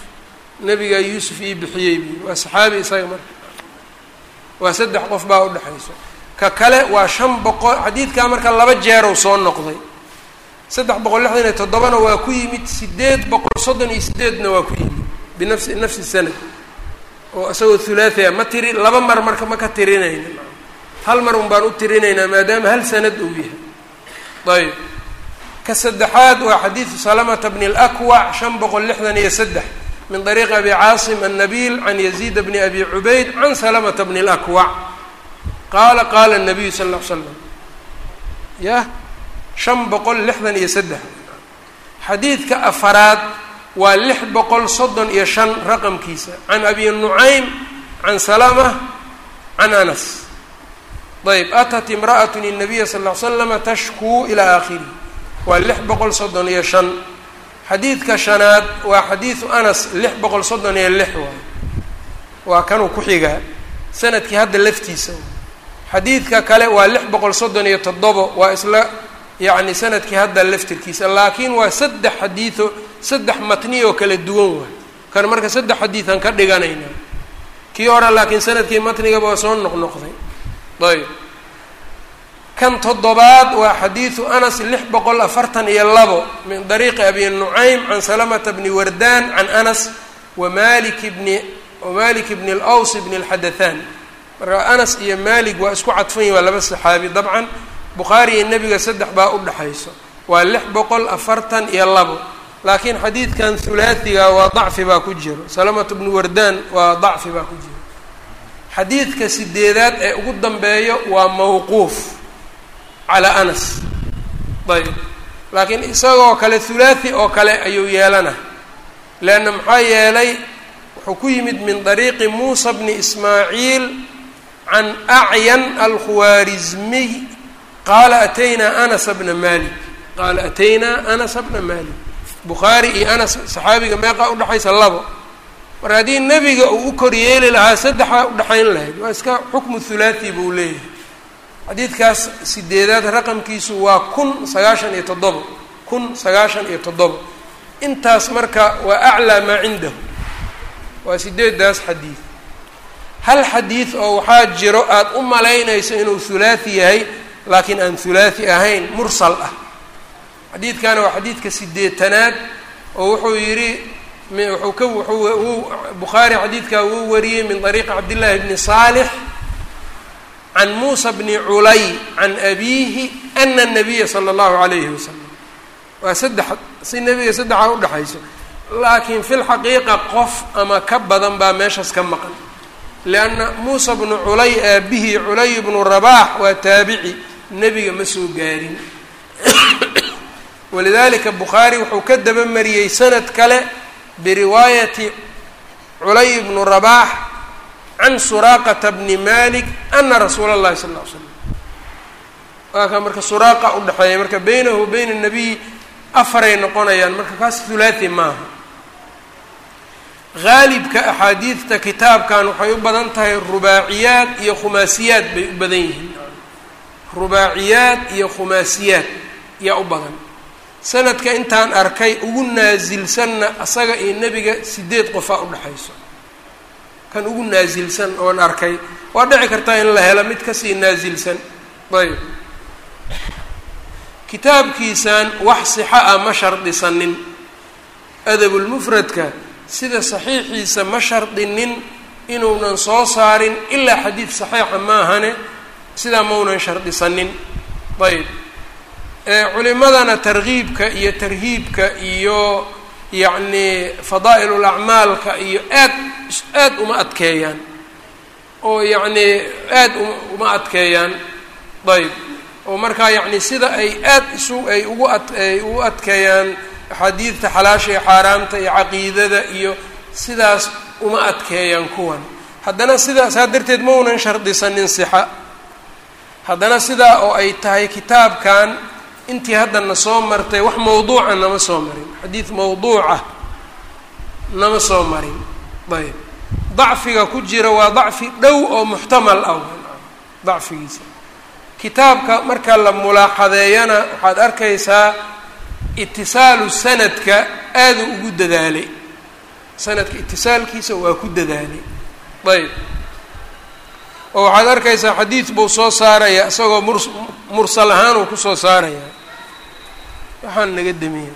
nabigaa yuusuf ii bixiyey buyi waa saxaabi isaga marka waa saddex qof baa udhexayso ka kale waa shan boqol xadiidkaa marka laba jeerow soo noqday saddex boqol lixdan iyo toddobana waa ku yimid sideed boqol soddon iyo sideedna waa ku yimid binafsi nafsi sanad oo isagoo hulaathia ma tiri laba mar marka ma ka tirinayna hal mar un baan u tirinaynaa maadaama hal sanad uu yahay ayb ka saddexaad waa xadiidu salamata bni اlakwac shan boqol lixdan iyo saddex min dariiqi abi caasim annabiil can yaziid bni abi cubayd can salamata bni اlakwac qaala qaala الnabiyu sal ll ly slam yah shan boqol lixdan iyo saddex xadiidka afaraad waa lix boqol soddon iyo shan raqamkiisa can abi nucaym can salama can anas ayb atat imra'at الnabiya sal ly slama tashkuu ilaa aakhirih waa lix boqol soddon iyo shan. Xadiidka shanaad waa xadiidu anas lix boqol soddon iyo lix waay. Waa kanuu ku xigaa sannadkii hadda laftiisa. Xadiidka kale waa lix boqol soddon iyo toddobo waa isla yacni sannadkii hadda laftirkiisa. Laakiin waa saddex xadiido saddex matni oo kala duwan waay. Kan marka saddex xadiidan ka dhiganayna kii hore laakiin sannadkii matnigaba waa soo noqnoqday ayb. Kan toddobaad waa xadiidu anas lix boqol afartan iyo labo min dariiqi abi nucaym can salamata bni wardaan can anas wa malik bni wamalik bni اlaws bni اlxadathan marka anas iyo malik waa isku cadfan yihiin waa laba saxaabi dabcan. Bukhaari iyo nebiga saddex baa udhexayso waa lix boqol afartan iyo labo. Laakiin xadiidkan hulaatiga waa dacfi baa ku jiro. Salamatu bnu wardaan waa dacfi baa ku jiro xadiidka sideedaad ee ugu dambeeyo waa mawquuf calaa anas. Ayb laakiin isagoo kale hulaati oo kale ayuu yeelana. Leanna maxaa yeelay wuxuu ku yimid min dariiqi muusa bni ismaaciil can acyan alkhuwaarizmiy qaala ataynaa anasa bna malik qaala ataynaa anasa bna malik bukhaari iyo anas saxaabiga meeqaa udhexaysa labo mar haddii nebiga uu u koryeeli lahaa saddexaa udhexayn lahayd. Waa iska xukmu hulaati buu leeyahay. Xadiidkaas sideedaad raqamkiisu waa kun sagaashan iyo toddobo kun sagaashan iyo toddobo intaas marka waa aclaa maa cindahu. Waa sideedaas xadiid. Hal xadiid oo waxaa jiro aada u malaynayso inuu hulaati yahay laakiin aan hulaati ahayn mursal ah. Xadiidkana waa xadiidka sideetanaad oo wuxuu yidhi wuxuu ka wuxuu bukhaari xadiidkaa wuu wariyey min طariiqi cabdillaahi bni saalix can muusa bni culay can abiihi ana الnabiya salى اllahu alayhi wasalam waa saddex si nebiga saddexaa udhexayso laakiin fi lxaqiiqa qof ama ka badan baa meeshaas ka maqan lianna muusa bnu culay aabihii culay bnu rabaax waa taabici nebiga ma soo gaarin walidalika bukhaari wuxuu ka dabamariyey sanad kale biriwaayati culay bnu rabaax can suraaqata bni malik ana rasuula اllahi sal l l slam waa ka marka suraaqa udhexeeya marka beynahu wa bayna nabiy afaray noqonayaan. Marka kaas hulaati maaha. Haalibka axaadiidta kitaabkan waxay u badan tahay rubaaciyaad iyo khumaasiyaad bay u badan yihiin. Rubaaciyaad iyo khumaasiyaad yaa u badan sanadka intaan arkay ugu naasilsanna asaga iyo nebiga sideed qofaa udhexayso kan ugu naasilsan oon arkay waa dhici kartaa in la helo mid ka sii naasilsan ayb kitaabkiisan wax sixa ah ma shardisanin adabulmufradka sida saxiixiisa ma shardinin inuunan soo saarin ilaa xadiid saxiixa maahane sidaa maunan shardisanin ayb culimadana tarkiibka iyo tarhiibka iyo yacni fadaa'il acmaalka iyo aad aad uma adkeeyaan. Oo yacni aad uma adkeeyaan. Ayb oo markaa yacni sida ay aad isu ay ugu ad ay ugu adkeeyaan axaadiidta xalaasha iyo xaaraamta iyo caqiidada iyo sidaas uma adkeeyaan kuwan. Haddana sidaa saa darteed ma unan shardisanin sixa. Haddana sidaa oo ay tahay kitaabkan intii haddana soo martay wax mawduuca nama soo marin. Xadiid mawduuca nama soo marin. Ayb. Dacfiga ku jira waa dacfi dhow oo muxtamal ah. Dacfigiisa. Kitaabka marka la mulaaxadeeyana waxaad arkaysaa itisaalu sanadka aaduu ugu dadaalay. Sanadka itisaalkiisa waa ku dadaalay. Ayb oo waxaad arkaysaa xadiid buu soo saaraya isagoo mur mursal ahaan uu ku soo saaraya. Waxaan naga damiya.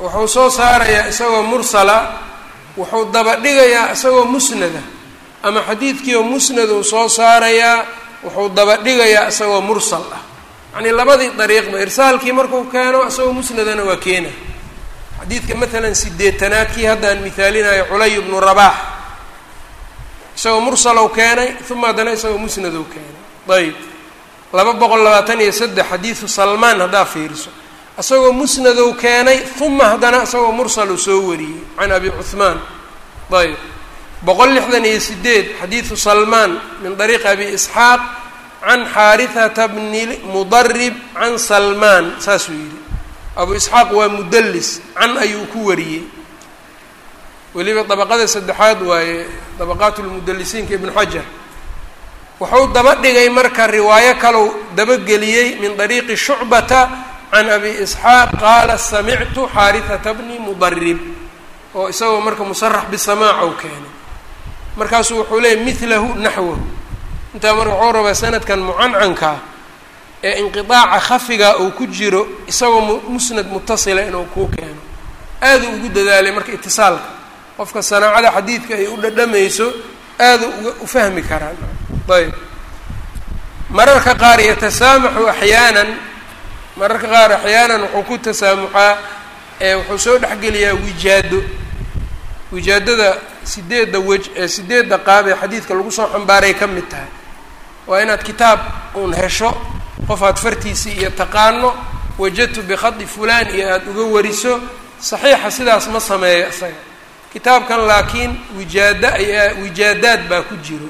Wuxuu soo saarayaa isagoo mursala wuxuu daba dhigayaa isagoo musnada. Ama xadiidkii oo musnad uu soo saarayaa wuxuu daba dhigayaa isagoo mursal ah. Yacnii labadii dariiqba irsaalkii markuu keeno isagoo musnadana waa keena xadiidka maalan sideetanaadkii haddaan mihaalinayo culay bnu rabaax isagoo mursalow keenay uma haddana isagoo musnadow keenay. Ayb laba boqol labaatan iyo saddex xadiidu salmaan haddaa fiiriso. Isagoo musnadow keenay uma haddana isagoo mursal uu soo wariyey can abi cuhmaan ayb boqol lixdan iyo sideed xadiidu salmaan min dariiqi abi isxaaq can xaarihata bni mudarib can salmaan saasuu yidhi abu isxaaq waa mudallis can ayuu ku wariyey. Weliba dabaqada saddexaad waaye dabaqaat lmudalisiinka ibnu xajar. Wuxuu daba dhigay marka riwaayo kalow dabageliyey min dariiqi shucbata can abi isxaaq qaala samictu xaarihata bni mudarib oo isagoo marka musarax bisamaac ou keenay. Markaasuu wuxuu leeyay milahu naxwahu. Intaa marka waxuu rabaa sanadkan mucancankaa ee inqiaaca khafiga uu ku jiro isagoo musnad mutasila inuu kuu keeno. Aaduu ugu dadaalay marka itisaalka. Qofka sanaacada xadiidka ay u dhadhamayso aaduu uga u fahmi karaan. Ayb mararka qaar yatasaamaxu axyaanan mararka qaar axyaanan wuxuu ku tasaamuxaa ee wuxuu soo dhexgeliyaa wijaado wijaadada sideedda wej ee sideedda qaab ee xadiidka lagu soo xambaaray ka mid tahay. Waa inaad kitaab uun hesho qofaad fartiisii iyo taqaano wajadtu bikhadi fulaan iyo aada uga wariso saxiixa sidaas ma sameeyo isaga. Kitaabkan laakiin wijaada wijaadaad baa ku jiro.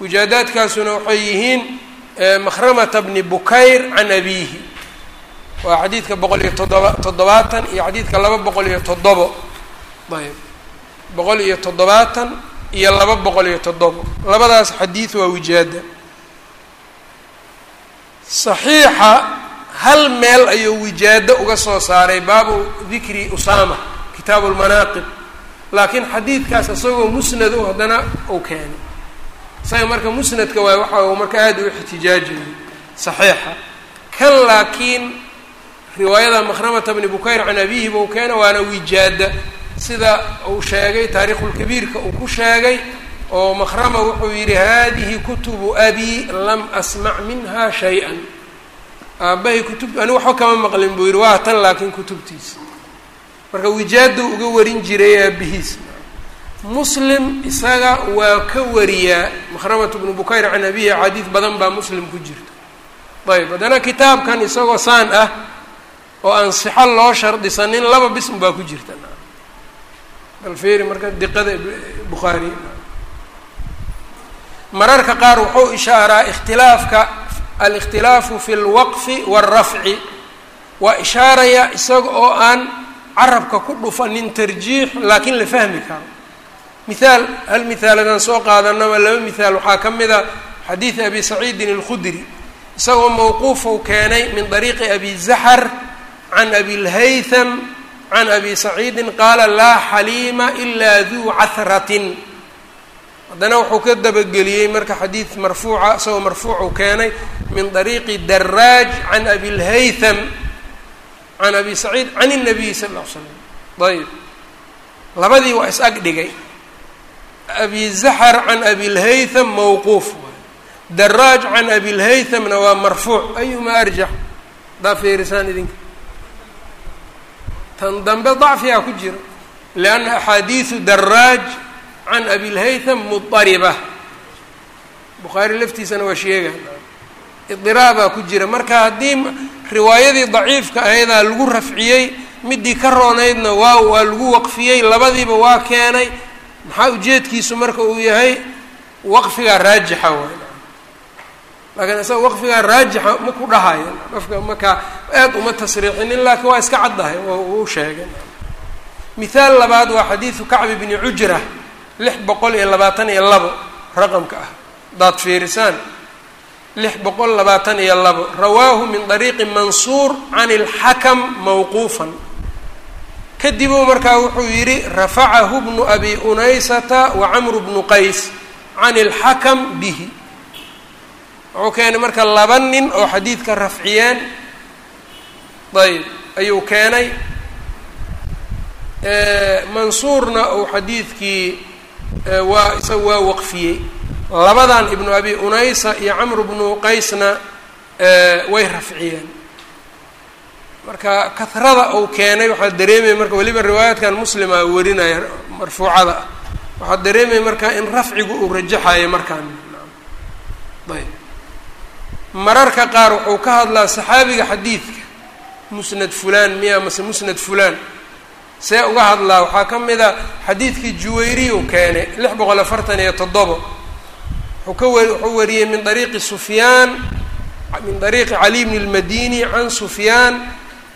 Wijaadaadkaasuna waxay yihiin makhramata bni bukayr can abiihi. Waa xadiidka boqol iyo toddoba toddobaatan iyo xadiidka laba boqol iyo toddobo. Ayb boqol iyo toddobaatan iyo laba boqol iyo toddobo. Labadaas xadiid waa wijaada saxiixa hal meel ayuu wijaado uga soo saaray baabu dikri usama kitaabu lmanaaqib laakiin xadiidkaas isagoo musnad u haddana uu keenay. Isaga marka musnadka waay waxa marka aada u ixtijaajayay saxiixa. Kan laakiin riwaayada makhramata bni bukayr can abihi buu keena waana wijaada sida uu sheegay taariikhulkabiirka uu ku sheegay oo makhrama wuxuu yidhi hadihi kutubu abi lam asmac minha shay-an. Aabbahay kutub anigu waxba kama maqlin buu yidhi waa tan laakiin kutubtiisa. Marka wijaadu uga warin jiray aabihiis muslim isaga waa ka wariyaa makhramatu bnu bukayr can abihi axaadiis badan baa muslim ku jirta. Ayb haddana kitaabkan isagoo saan ah oo aan sixo loo shardisanin laba bism baa ku jirta. Bal feeri marka diqada bukhaari mararka qaar wuxuu ishaaraa ikhtilaafka alikhtilaafu fi lwaqfi waalrafci waa ishaaraya isaga oo aan carabka ku dhufanin tarjiix laakiin la fahmi karo. Mithaal hal mithaal adaan soo qaadanaba laba mithaal waxaa ka mid a xadiid abi saciidin alkhudri. Isagoo mawquufou keenay min dariiqi abi zaxar can abi lhaytham can abi saciidin qaala laa xaliima ilaa duu kahratin haddana wuxuu ka dabageliyey marka xadiid marfuuca isagoo marfuucuu keenay min dariiqi daraaj can abi lhaytham can abi saciid can الnabiy sal ll l slam ayb labadii waa is ag dhigay. Abi zaxar can abi lhaytham mawquuf daraaj can abi lhaythamna waa marfuuc. Ayuma arjax haddaa feerisaan idinka. Tan dambe dacfigaa ku jira lianna axaadiidu daraaj can abi lhaytham mudariba bukhaari laftiisana waa sheega idiraabaa ku jira marka haddii riwaayadii daciifka ahayddaa lagu rafciyey midii ka roonaydna waa waa lagu waqfiyey labadiiba waa keenay maxaa ujeedkiisu marka uu yahay waqfigaa raajixa waay laakiin isaga waqfigaa raajixa ma ku dhahayo qofka markaa aad uma tasriixinin laakiin waa iska caddahay uu sheegay mithaal labaad waa xadiidu kacbi bni cujra lix boqol iyo labaatan iyo labo raqamka ah. Hadaad fiirisaan. Lix boqol labaatan iyo labo. Rawaahu min dariiqi mansuur can اlxakam mawquufan. Kadibuu markaa wuxuu yidhi rafacahu bnu abi unaysata wa camru bnu qays can اlxakam bihi. Wuxuu keenay marka laba nin oo xadiidka rafciyeen. Ayb ayuu keenay. Mansuurna uu xadiidkii waa isaga waa waqfiyey. Labadan ibnu abi unaysa iyo camru bnu qaysna way rafciyeen. Marka kahrada uu keenay waxaa dareemaya marka weliba riwaayaadkan muslima warinaya marfuucada. Ah waxaa dareemaya marka in rafcigu uu rajaxayo markaan. Ayb. Mararka qaar wuxuu ka hadlaa saxaabiga xadiidka musnad fulaan miya mase musnad fulaan see uga hadlaa waxaa ka mid a xadiidkii juwayriy uu keenay lix boqol afartan iyo toddobo. Wuxuu ka wari wuxuu wariyey min dariiqi sufyaan min dariiqi cali bni اlmadini can sufyaan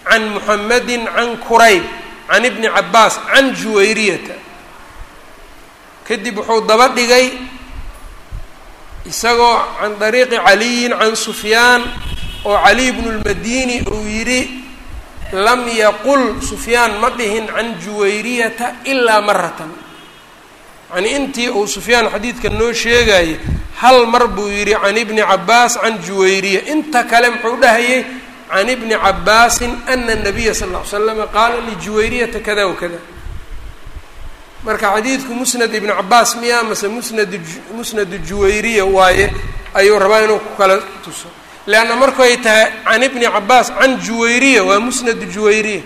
can muxamedi can kurayb can ibni cabaas can juwayriyata. Kadib wuxuu daba dhigay isagoo can dariiqi caliyin can sufyaan oo cali bnu lmadini uu yidhi lam yaqul sufyaan ma dhihin can juwayriyata ilaa maratan yani intii uu sufyaan xadiidka noo sheegayay hal mar buu yidhi can ibni cabaas can juwayriya. Inta kale muxuu dhahayay can ibni cabaasin ana nabiya sal ll ly slama qaala lijuwayriyata kada wakada marka xadiidku musnad ibni cabaas miya mase musnad musnadu juwayriya waaye ayuu rabaa inuu ku kala tuso leanna markay tahay can ibni cabaas can juwayriya waa musnadu juwayriya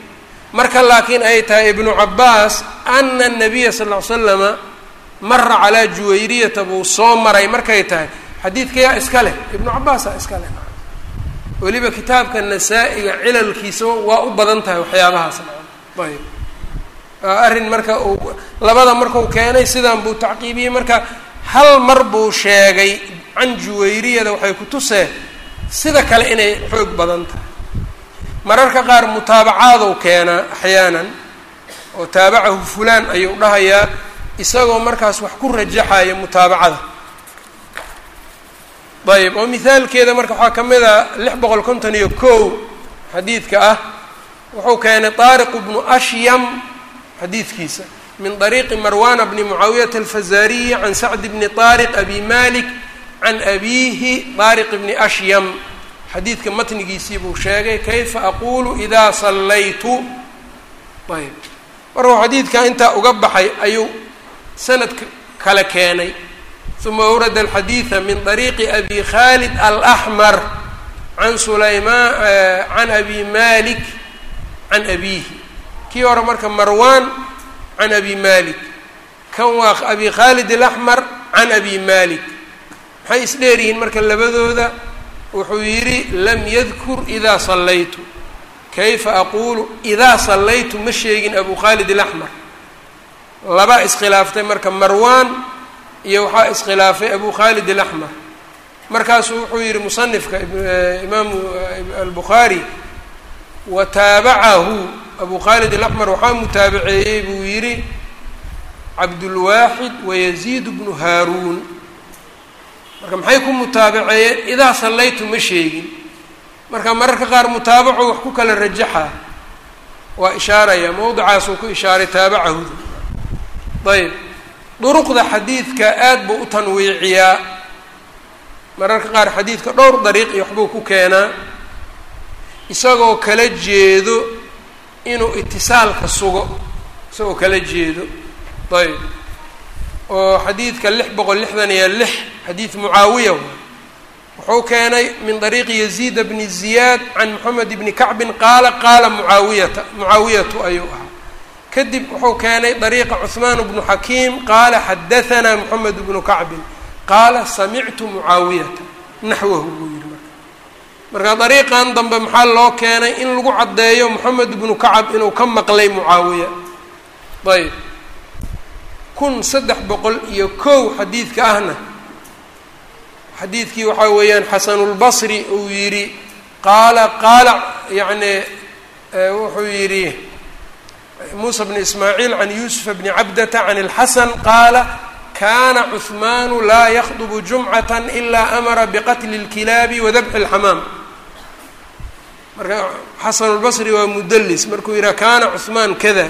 marka laakiin ay tahay ibnu cabaas ana anabiya sal ll slama mara calaa juwayriyata buu soo maray markay tahay xadiidka yaa iska leh ibnu cabaasaa iska leh weliba kitaabka nasaa-iga cilalkiisa waa u badan tahay waxyaabahaas ayb arrin marka uu labada markuu keenay sidaan buu tacqiibiyey marka hal mar buu sheegay can juwayriyada waxay ku tusee sida kale inay xoog badan tahay. Mararka qaar mutaabacaadou keenaa axyaanan oo taabacahu fulaan ayuu dhahayaa isagoo markaas wax ku rajaxaya mutaabacada. Ayb oo mihaalkeeda marka waxaa ka mid a lix boqol konton iyo kow xadiidka ah wuxuu keenay taariq bnu ashyam xadiidkiisa min طariiqi marwana bni mucaawiyata alfazariyi can sacd bni طaariq abi malik can abiihi طaariq bni ashyam xadiidka matnigiisii buu sheegay kayfa aqulu ida sallaytu ayb markuu xadiidka intaa uga baxay ayuu sanadka kale keenay uma awrada alxadiida min طariiqi abi khalid alaxmar can sulaymaan can abi malik can abiihi kii hore marka marwan can abi malik kan waa abi khalid alaxmar can abi malik maxay isdheeryihiin marka labadooda wuxuu yidhi lam yadkur idaa sallaytu. Kayfa aqulu idaa sallaytu ma sheegin abu khalid alaxmar laba iskhilaaftay marka marwan iyo waxaa iskhilaafay abu khalid alaxmar markaasuu wuxuu yihi musanifka imaamu albukhaari wa taabacahu. Abu khalid alaxmar waxaa mutaabaceeyey buu yidhi cabdulwaaxid wayaziid bnu haaruun marka maxay ku mutaabaceeyeen idaa sallaytu ma sheegin. Marka mararka qaar mutaabaco wax ku kala rajaxa. Waa ishaaraya mawdicaasuu ku ishaaray taabacahuda ayb duruqda xadiidka aad buu u tanwiiciyaa. Mararka qaar xadiidka dhowr dariiq iyo waxbuu ku keenaa. Isagoo kala jeedo inuu itisaalka sugo. Isagoo kala jeedo. Ayb oo xadiidka lix boqol lixdan iyo lix xadiid mucaawiya wuxuu keenay min dariiqi yaziid bni ziyaad can moxamed bni kacbin qaala qaala mucaawiyata mucaawiyatu ayuu ahaa. Kadib wuxuu keenay dariiqa cuثmaan bnu xakiim qaala xadahanaa moxamed bnu kacbin. Qaala samictu mucaawiyata naxwahu buu yihi marka. Marka dariiqan dambe maxaa loo keenay in lagu caddeeyo moxamed bnu kacab inuu ka maqlay mucaawiya? Ayb kun saddex boqol iyo kow xadiidka ahna xadiidkii waxaa weeyaan xasanulbasri uu yidhi qaala qaala yacni wuxuu yidhi muusa bni ismaaciil can yuusufa bni cabdata can اlxasan qaala kana cuثmaanu laa yakdubu jumcata ilaa amara biqatli اlkilaabi wadabxi اlxamaam marka xasanulbasri waa mudelis markuu yidhaha kana cuثmaan kada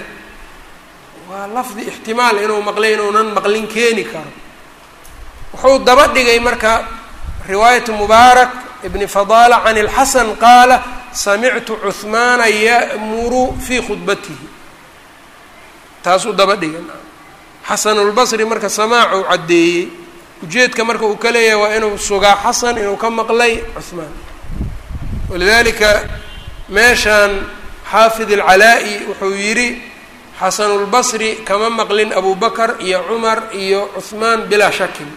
waa lafdi ixtimaal inuu maqlay inuunan maqlin keeni karo. Wuxuu daba dhigay marka riwaayatu mubaarak ibni fadaala can ilxasan qaala samictu cuhmaana ya'muru fii khudbatihi. Taasuu daba dhigay xasanulbasri marka samaacuu caddeeyey ujeedka marka uu ka leeyahay waa inuu sugaa xasan inuu ka maqlay cuhmaan walidaalika meeshaan xaafid alcalaa-i wuxuu yidhi xasanulbasri kama maqlin abubakar iyo cumar iyo cuhmaan bilaa shakin.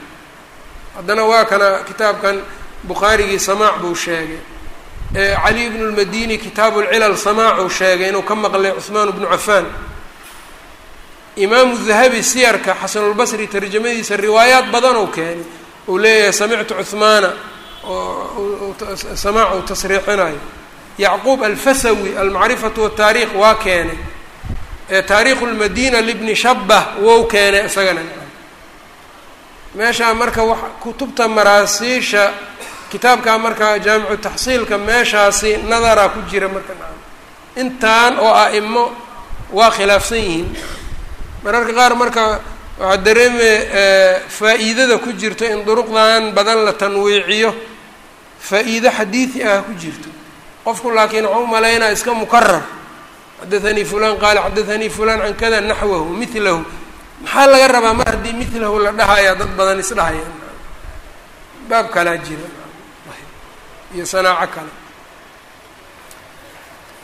Haddana waa kana kitaabkan bukhaarigii samaac buu sheegay. Cali ibnu lmadini kitaabu lcilal samaacuu sheegay inuu ka maqlay cuhmaan bnu cafaan. Imaamu dahabi siyarka xasanulbasri tarjamadiisa riwaayaat badanuu keenay. Uu leeyahay samictu cuhmaana oo samaac uu tasriixinayo. Yacquub alfasawi almacrifatu wataariikh waa keenay taariikhu lmadina libni shabah wou keenay isagana. Meeshaa marka wa kutubta maraasiisha kitaabkaa marka jaamicu taxsiilka meeshaasi nadaraa ku jira marka intaan oo a'imo waa khilaafsan yihiin. Mararka qaar marka waxaa dareeme faa-iidada ku jirto in duruqdan badan la tanwiiciyo faa-iido xadiidi ah ku jirto. Qofku laakiin waxau umalaynaa iska mukarar xadathanii fulan qaala xadathanii fulan can kada naxwahu milahu maxaa laga rabaa mar haddii milahu la dhahayaa dad badan isdhahayaan baab kalaa jira. Iyo sanaaco kale.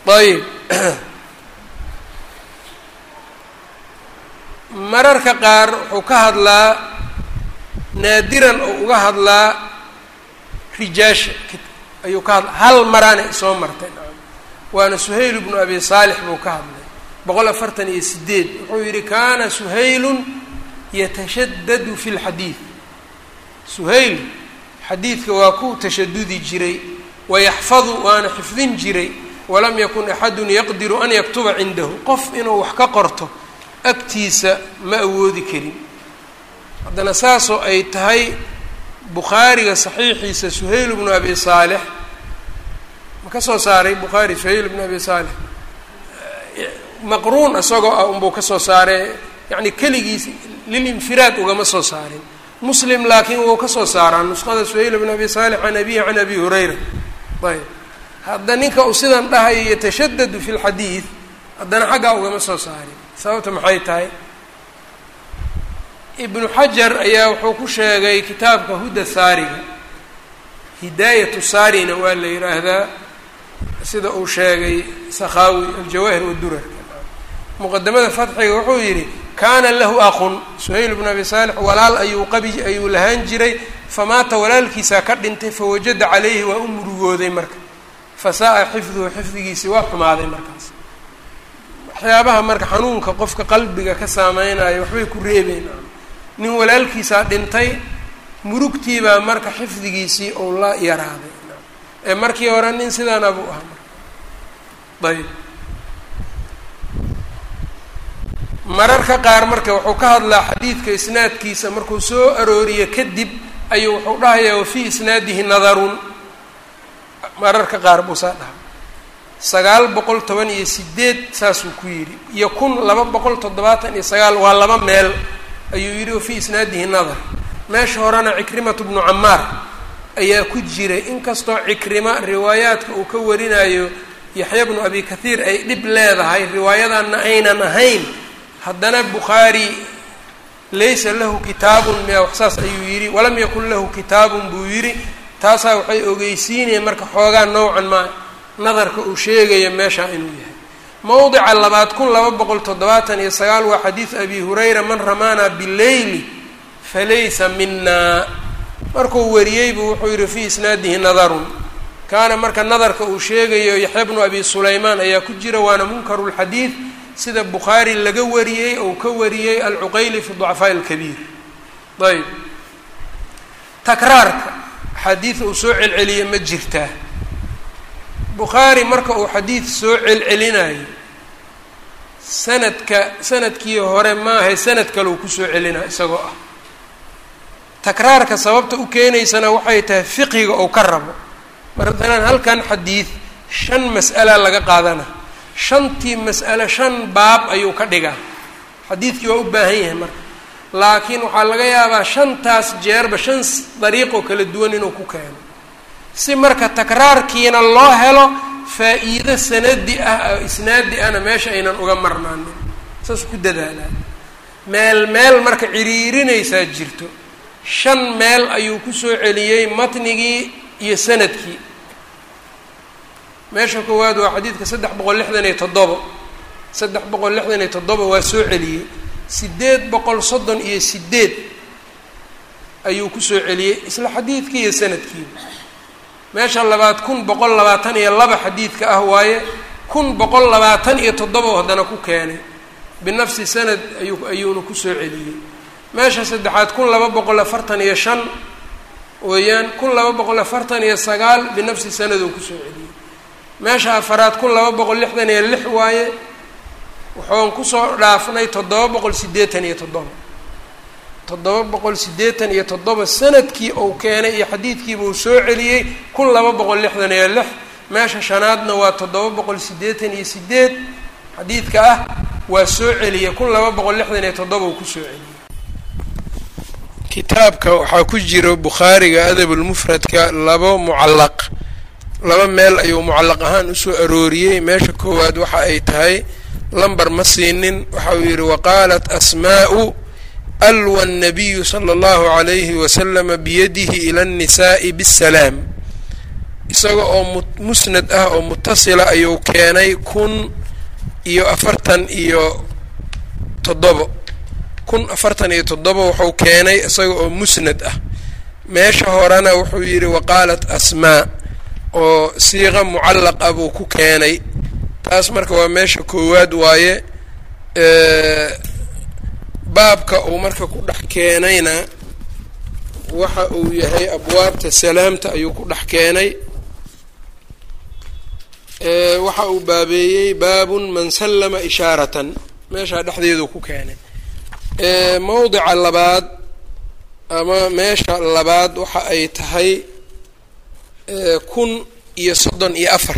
Ayib. Mararka qaar wuxuu ka hadlaa naadiran oo uga hadlaa rijaasha. Ayuu ka hadla hal maraana soo martay waana suhayl bnu abi saalix buu ka hadlay. Boqol afartan iyo sideed wuxuu yihi kaana suhaylun yatashadadu fi lxadiid suhayl xadiidka waa ku tashadudi jiray wayaxfadu waana xifdin jiray walam yakun axadun yaqdiru an yaktuba cindahu. Qof inuu wax ka qorto agtiisa ma awoodi karin. Haddana saasoo ay tahay bukhaariga saxiixiisa suhayl bnu abi saalix ma ka soo saaray bukhaari suhayl bnu abi saalix? Maqruun isagoo ah unbuu ka soo saaree yacni keligiis lilinfiraad ugama soo saarin. Muslim laakiin wuu ka soo saaraa nusqada suhayl bn abi saalix can abihi can abi hurayra. Ayb. Hadda ninka uu sidan dhahayo yatashadadu fi lxadiid haddana xaggaa ugama soo saarin. Sababta maxay tahay? Ibnu xajar ayaa wuxuu ku sheegay kitaabka huda saariga hidaayatu saarina waa la yidhaahdaa sida uu sheegay sakhaawi aljawaahir wadurarka muqadamada fatxiga wuxuu yidhi kaana lahu aqun suhayl bnu abi saalix walaal ayuu qabi ayuu lahaan jiray. Famaata walaalkiisaa ka dhintay fawajada calayhi waa u murugooday marka. Fasaa-a xifduhu xifdigiisii waa xumaaday markaas. Waxyaabaha marka xanuunka qofka qalbiga ka saameynayo waxbay ku reebeen. Nin walaalkiisaa dhintay murugtiibaa marka xifdigiisii ou la yaraaday ee markii hore nin sidaana buu ahaa marka. Ayb mararka qaar marka wuxuu ka hadlaa xadiidka isnaadkiisa markuu soo arooriyo kadib ayuu wuxuu dhahayaa wafii isnaadihi nadarun. Mararka qaar buu saa dhaha sagaal boqol toban iyo sideed saasuu ku yidhi. Iyo kun laba boqol toddobaatan iyo sagaal waa laba meel. Ayuu yidhi wafii isnaadihi nadar. Meesha horena cikrimatu bnu camaar ayaa ku jiray. Inkastoo cikrima riwaayaadka uu ka warinayo yaxya bnu abi kathiir ay dhib leedahay riwaayadanna aynan ahayn. Haddana bukhaari laysa lahu kitaabun miya waxsaas ayuu yidhi. Walam yakun lahu kitaabun buu yidhi. Taasaa waxay ogeysiinayeen marka xoogaa nowcan maa nadarka uu sheegayo meeshaa inuu yahay. Mowdica labaad kun laba boqol toddobaatan iyo sagaal waa xadiid abi hurayra man ramaana bileyli falaysa minaa markuu wariyeybu wuxuu yihi fii isnaadihi nadarun. Kaana marka nadarka uu sheegayo yaxya bnu abi sulaymaan ayaa ku jira waana munkaru lxadiid sida bukhaari laga wariyey ou ka wariyey alcuqayli fi ducafaaءi اlkabiir ayb takraarka axaadiid uu soo celceliye ma jirtaa bukhaari marka uu xadiid soo celcelinayo sanadka sannadkii hore maahay sanad kale uu ku soo celinaa isagoo ah takraarka sababta u keenaysana waxay tahay fiqiga ou ka rabo. Mar hadanaan halkan xadiid shan mas'ala laga qaadana shantii mas'ale shan baab ayuu ka dhigaa. Xadiidkii waa u baahan yahay marka. Laakiin waxaa laga yaabaa shantaas jeerba shan dariiqoo kala duwan inuu ku keeno. Si marka takraarkiina loo helo faa-iido sanadi ah isnaadi ahna meesha aynan uga marnaanin. Saas ku dadaalaa. Meel meel marka ciriirinaysaa jirto shan meel ayuu ku soo celiyey matnigii iyo sannadkii. Meesha koowaad waa xadiidka saddex boqol lixdan iyo toddoba saddex boqol lixdan iyo toddoba waa soo celiyey. Sideed boqol soddon iyo sideed ayuu ku soo celiyey isla xadiidkii iyo sanadkiiba meesha labaad kun boqol labaatan iyo laba xadiidka ah waaye kun boqol labaatan iyo toddoba haddana ku keenay. Binafsi sanad ayuu ayuuna ku soo celiyey meesha saddexaad kun laba boqol afartan iyo shan weeyaan kun laba boqol afartan iyo sagaal binafsi sanad uu ku soo celiyey. Meesha afaraad kun laba boqol lixdan iyo lix waaye wuxuun ku soo dhaafnay toddoba boqol siddeetan iyo toddoba. Toddoba boqol siddeetan iyo toddoba sannadkii uu keenay iyo xadiidkiiba uu soo celiyey kun laba boqol lixdan iyo lix. Meesha shanaadna waa toddoba boqol siddeetan iyo sideed xadiidka ah waa soo celiyey kun laba boqol lixdan iyo toddoba uu ku soo celiyey kitaabka waxaa ku jira bukhaariga adabulmufradka laba mucallaq. Laba meel ayuu mucallaq ahaan u soo arooriyey. Meesha koowaad waxa ay tahay lambar ma siinin. Waxa uu yidhi waqaalat asmaau alwa annabiyu sala allahu calayhi wasalama biyadihi ila annisaa'i bisalaam isaga oo musnad ah oo mutasila ayuu keenay kun iyo afartan iyo toddobo kun afartan iyo toddoba wuxuu keenay isaga oo musnad ah. Meesha horena wuxuu yidhi waqaalat asmaa oo siiqa mucallaq ah buu ku keenay. Taas marka waa meesha koowaad waaye baabka uu marka ku dhex keenayna waxa uu yahay abwaabta salaamta ayuu ku dhex keenay. Waxa uu baabeeyey baabun man sallama ishaaratan. Meeshaa dhexdeedu ku keenay mowdica labaad ama meesha labaad waxa ay tahay kun iyo soddon iyo afar.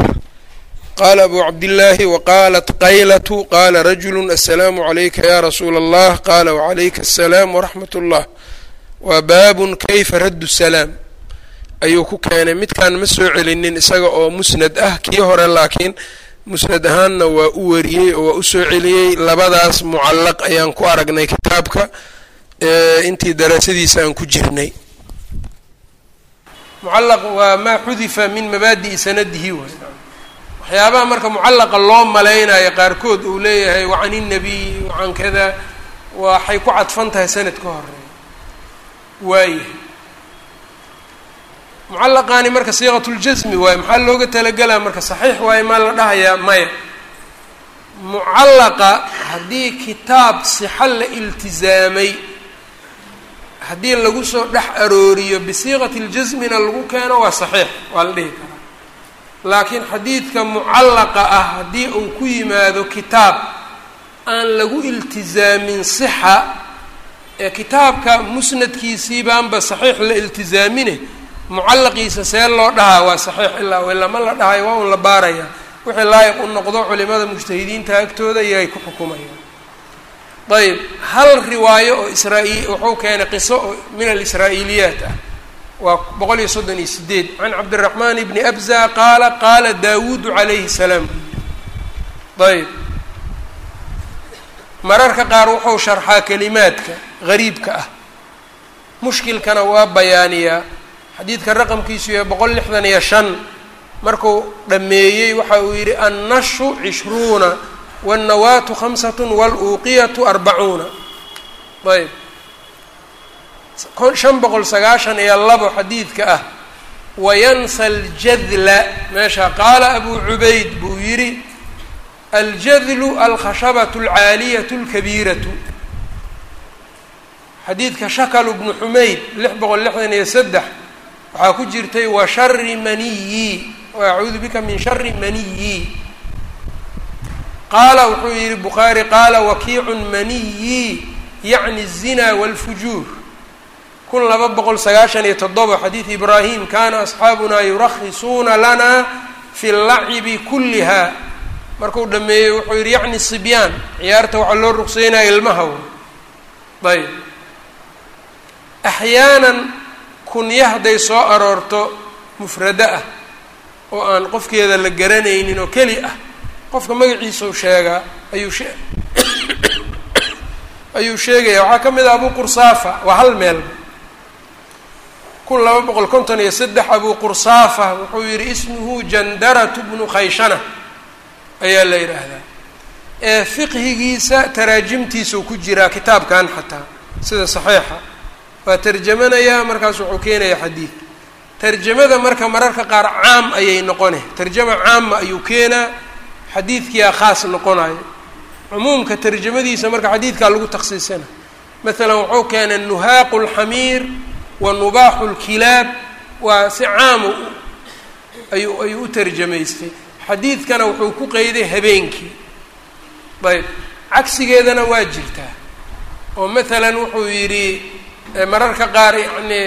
Qaala abu cabdillaahi waqaalat qaylatu qaala rajulu assalaamu calayka ya rasuula allah qaala wacalayka asalaam waraxmat ullah waa baabun kayfa raddu salaam. Ayuu ku keenay midkaan ma soo celinin isaga oo musnad ah kii hore laakiin musnad ahaanna waa u wariyey oo waa u soo celiyey. Labadaas mucallaq ayaan ku aragnay kitaabka intii daraasadiisa aan ku jirnay. Mucallaq waa maa xudifa min mabaadi'i sanadihi waay. Waxyaabaha marka mucallaqa loo malaynayo qaarkood uu leeyahay wacan innabiy wacan kada waxay ku cadfan tahay sanad ka horreeya waaya mucallaqaani marka siiqatuljasmi waaye maxaa looga talagelaa marka saxiix waaye maa la dhahayaa? Maya. Mucallaqa haddii kitaab sixa la iltizaamay haddii lagu soo dhex arooriyo bisiiqati ljasmina lagu keeno waa saxiix waa la dhihi karaa. Laakiin xadiidka mucallaqa ah haddii uu ku yimaado kitaab aan lagu iltizaamin sixa ee kitaabka musnadkiisii baanba saxiix la iltizaamine mucallaqiisa see loo dhahaa waa saxiix ilaa ilaa ma la dhahayo waa un la baaraya. Wixii laayiq u noqdo culimada mujtahidiinta agtooda iyo ay ku xukumayaan. Ayb hal riwaayo oo israa'il wuxuu keenay qiso oo min alisraa-iiliyaat ah. Waa boqol iyo soddon iyo sideed can cabdiraxmaan ibni abza qaala qaala daawuudu calayhi salaam. Ayb mararka qaar wuxuu sharxaa kelimaadka gariibka ah. Mushkilkana waa bayaaniyaa xadiidka raqamkiisu yahay boqol lixdan iyo shan markuu dhammeeyey waxa uu yidhi annashu cishruuna waannawaatu khamsatun waluuqiyatu arbacuuna. Ayb shan boqol sagaashan iyo labo xadiidka ah wayansa aljadla meesha qaala abuu cubayd buu yidhi aljadlu alkhashabatu alcaaliyatu alkabiiratu. Xadiidka shakalu bnu xumayd lix boqol lixdan iyo saddex waxaa ku jirtay wa shari maniyi acuudu bika min shari maniyi qaala wuxuu yihi bukhaari qaala wakiicun maniyi yacni الzina wاlfujuur kun laba boqol sagaashan iyo toddoba xadiid ibraahim kana asxaabuna yurakisuuna lana fi اllacibi kuliha markuu dhameeyey wuxuu yihi yacni sibyaan ciyaarta waxaa loo ruqseynaya ilmaha ayb axyaanan kunye hadday soo aroorto mufrado ah oo aan qofkeeda la garanaynin oo keli ah qofka magaciisau sheegaa ayuu shee ayuu sheegaya. Waxaa ka mid ah abu qursaafa waa hal meel. Kun laba boqol konton iyo saddex abu qursaafa wuxuu yihi ismuhu jandaratu bnu khayshana ayaa la yidhaahdaa. Ee fiqhigiisa taraajimtiisau ku jiraa kitaabkan xataa sida saxiixa waa tarjamanayaa markaas wuxuu keenaya xadiid. Tarjamada marka mararka qaar caam ayay noqone tarjama caama ayuu keenaa xadiidkiyaa khaas noqonayo cumuumka tarjamadiisa marka xadiidkaa lagu taksiisana masalan wuxuu keenay nuhaaqu lxamiir wa nubaaxu lkilaab waa si caamu ayuu ayuu u tarjamaystay. Xadiidkana wuxuu ku qeyday habeenkii. Ayb cagsigeedana waa jirtaa. Oo masalan wuxuu yidhi mararka qaar yacni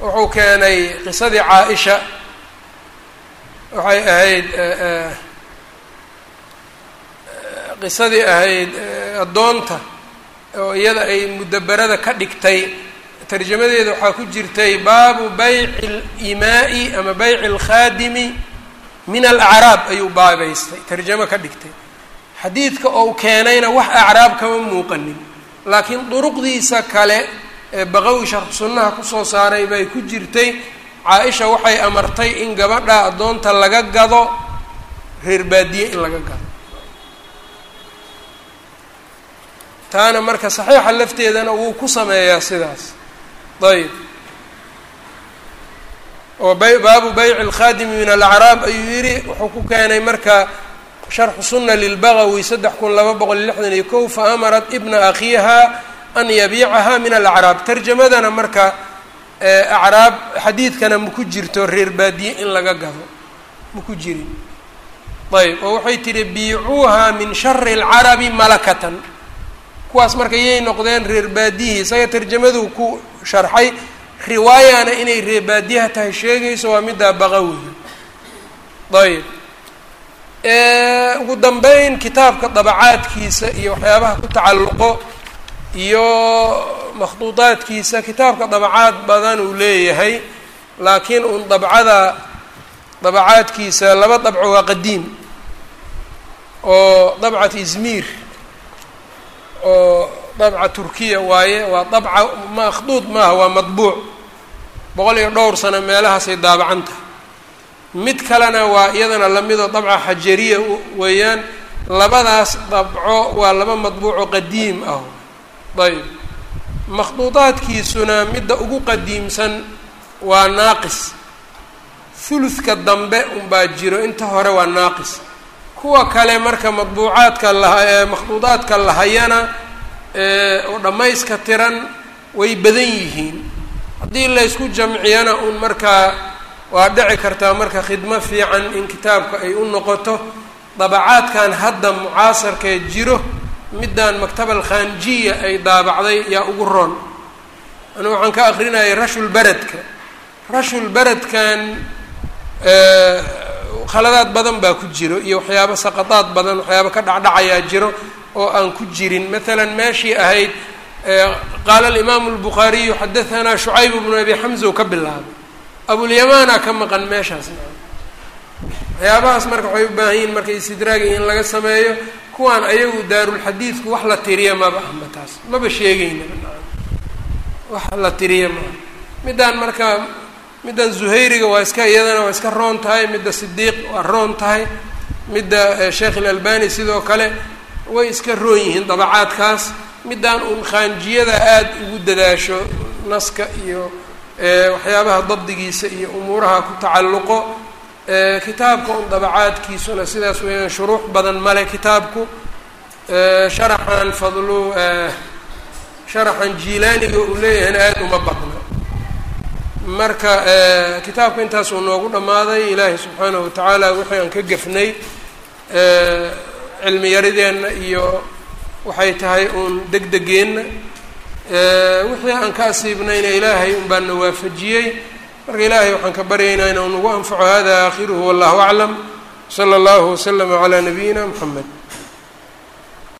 wuxuu keenay qisadii caa-isha. Waxay ahayd qisadii ahayd addoonta oo iyada ay mudaberada ka dhigtay. Tarjamadeeda waxaa ku jirtay baabu bayci اlimaa'i ama bayci اlkhaadimi min alacraab ayuu baabaystay tarjamo ka dhigtay. Xadiidka ou keenayna wax acraab kama muuqanin laakiin duruqdiisa kale ee baqawi sharx sunnaha ku soo saaray bay ku jirtay. Caa-isha waxay amartay in gabadha addoonta laga gado reer baadiye in laga gado. Taana marka saxiixa lafteedana wuu ku sameeyaa sidaas. Ayb oo baabu bayci alkhaadimi min alacraab ayuu yidhi wuxuu ku keenay marka sharxu sunna lilbagawi saddex kun laba boqol lixdan iyo kow fa amarat ibna akhiiha an yabiicaha min alacraab. Tarjamadana marka acraab xadiidkana maku jirto reer baadiye in laga gado maku jirin. Ayb oo waxay tihi biicuuha min shari alcarabi malakatan. Kuwaas marka yay noqdeen reer baadiyihii isaga tarjamaduu ku sharxay riwaayana inay reer baadiyaha tahay sheegayso waa middaa baqawiga. Ayb ugu dambeyn kitaabka dabacaadkiisa iyo waxyaabaha ku tacalluqo iyo makhduudaadkiisa kitaabka dabacaad badan uu leeyahay laakiin uun dabcada dabacaadkiisa laba dabco waa qadiim oo dabcat izmiir oo dabca turkiya waaye waa dabca makhduud maaha waa madbuuc. Boqol iyo dhowr sano meelahaasay daabacan tahay mid kalena waa iyadana lamidoo dabca xajariya weeyaan labadaas dabco waa laba madbuuco qadiim ah. Ayb. Makhduudaadkiisuna midda ugu qadiimsan waa naaqis. Huludka dambe unbaa jiro inta hore waa naaqis. Kuwa kale marka madbuucaadka laha makhduudaadka lahayana oo dhammayska tiran way badan yihiin. Haddii laysku jamciyana un markaa waa dhici kartaa marka khidmo fiican in kitaabka ay u noqoto. Dabacaadkan hadda mucaasarkee jiro middan maktaba alkhanjiya ay daabacday yaa ugu roon. Anu waxaan ka akrinayay rashulberedka rashulberedkan khaladaad badan baa ku jiro iyo waxyaabo saqadaad badan waxyaabo ka dhacdhacayaa jiro oo aan ku jirin. Maalan meeshii ahayd qaala alimaamu albukhaariyu xadahanaa shucayb bnu abi xamza u ka bilaabay abulyamaana ka maqan meeshaas. Waxyaabahaas marka waxay u baahan yihiin marka istidraagi in laga sameeyo kuwaan ayagu daarulxadiidku wax la tiriya maba ahma taas. Maba sheegayna wax la tiriya maaha middaan marka middan zuhayriga waa iska iyadana waa iska roon tahay midda sidiiq waa roon tahay midda sheekh ilalbani sidoo kale way iska roon yihiin dabacaadkaas. Middaan uun khaanjiyada aada ugu dadaasho naska iyo waxyaabaha dabdigiisa iyo umuuraha ku tacalluqo kitaabka un dabacaadkiisuna sidaas weeyaan shuruux badan male kitaabku sharaxan fadlu sharaxan jiilaaniga uu leeyahayna aada uma badna. Marka kitaabka intaasuu noogu dhammaaday ilaahay subxaanahu watacaala wixii aan ka gefnay cilmi yarideenna iyo waxay tahay uun deg degeenna wixii aan ka asiibnayna ilaahay un baan na waafajiyey marka ilaahay waxaan ka baryaynaa inuu nagu anfaco hada aakhiruhu wallahu aclam. Sala allahu waslama calaa nabiyina mxamed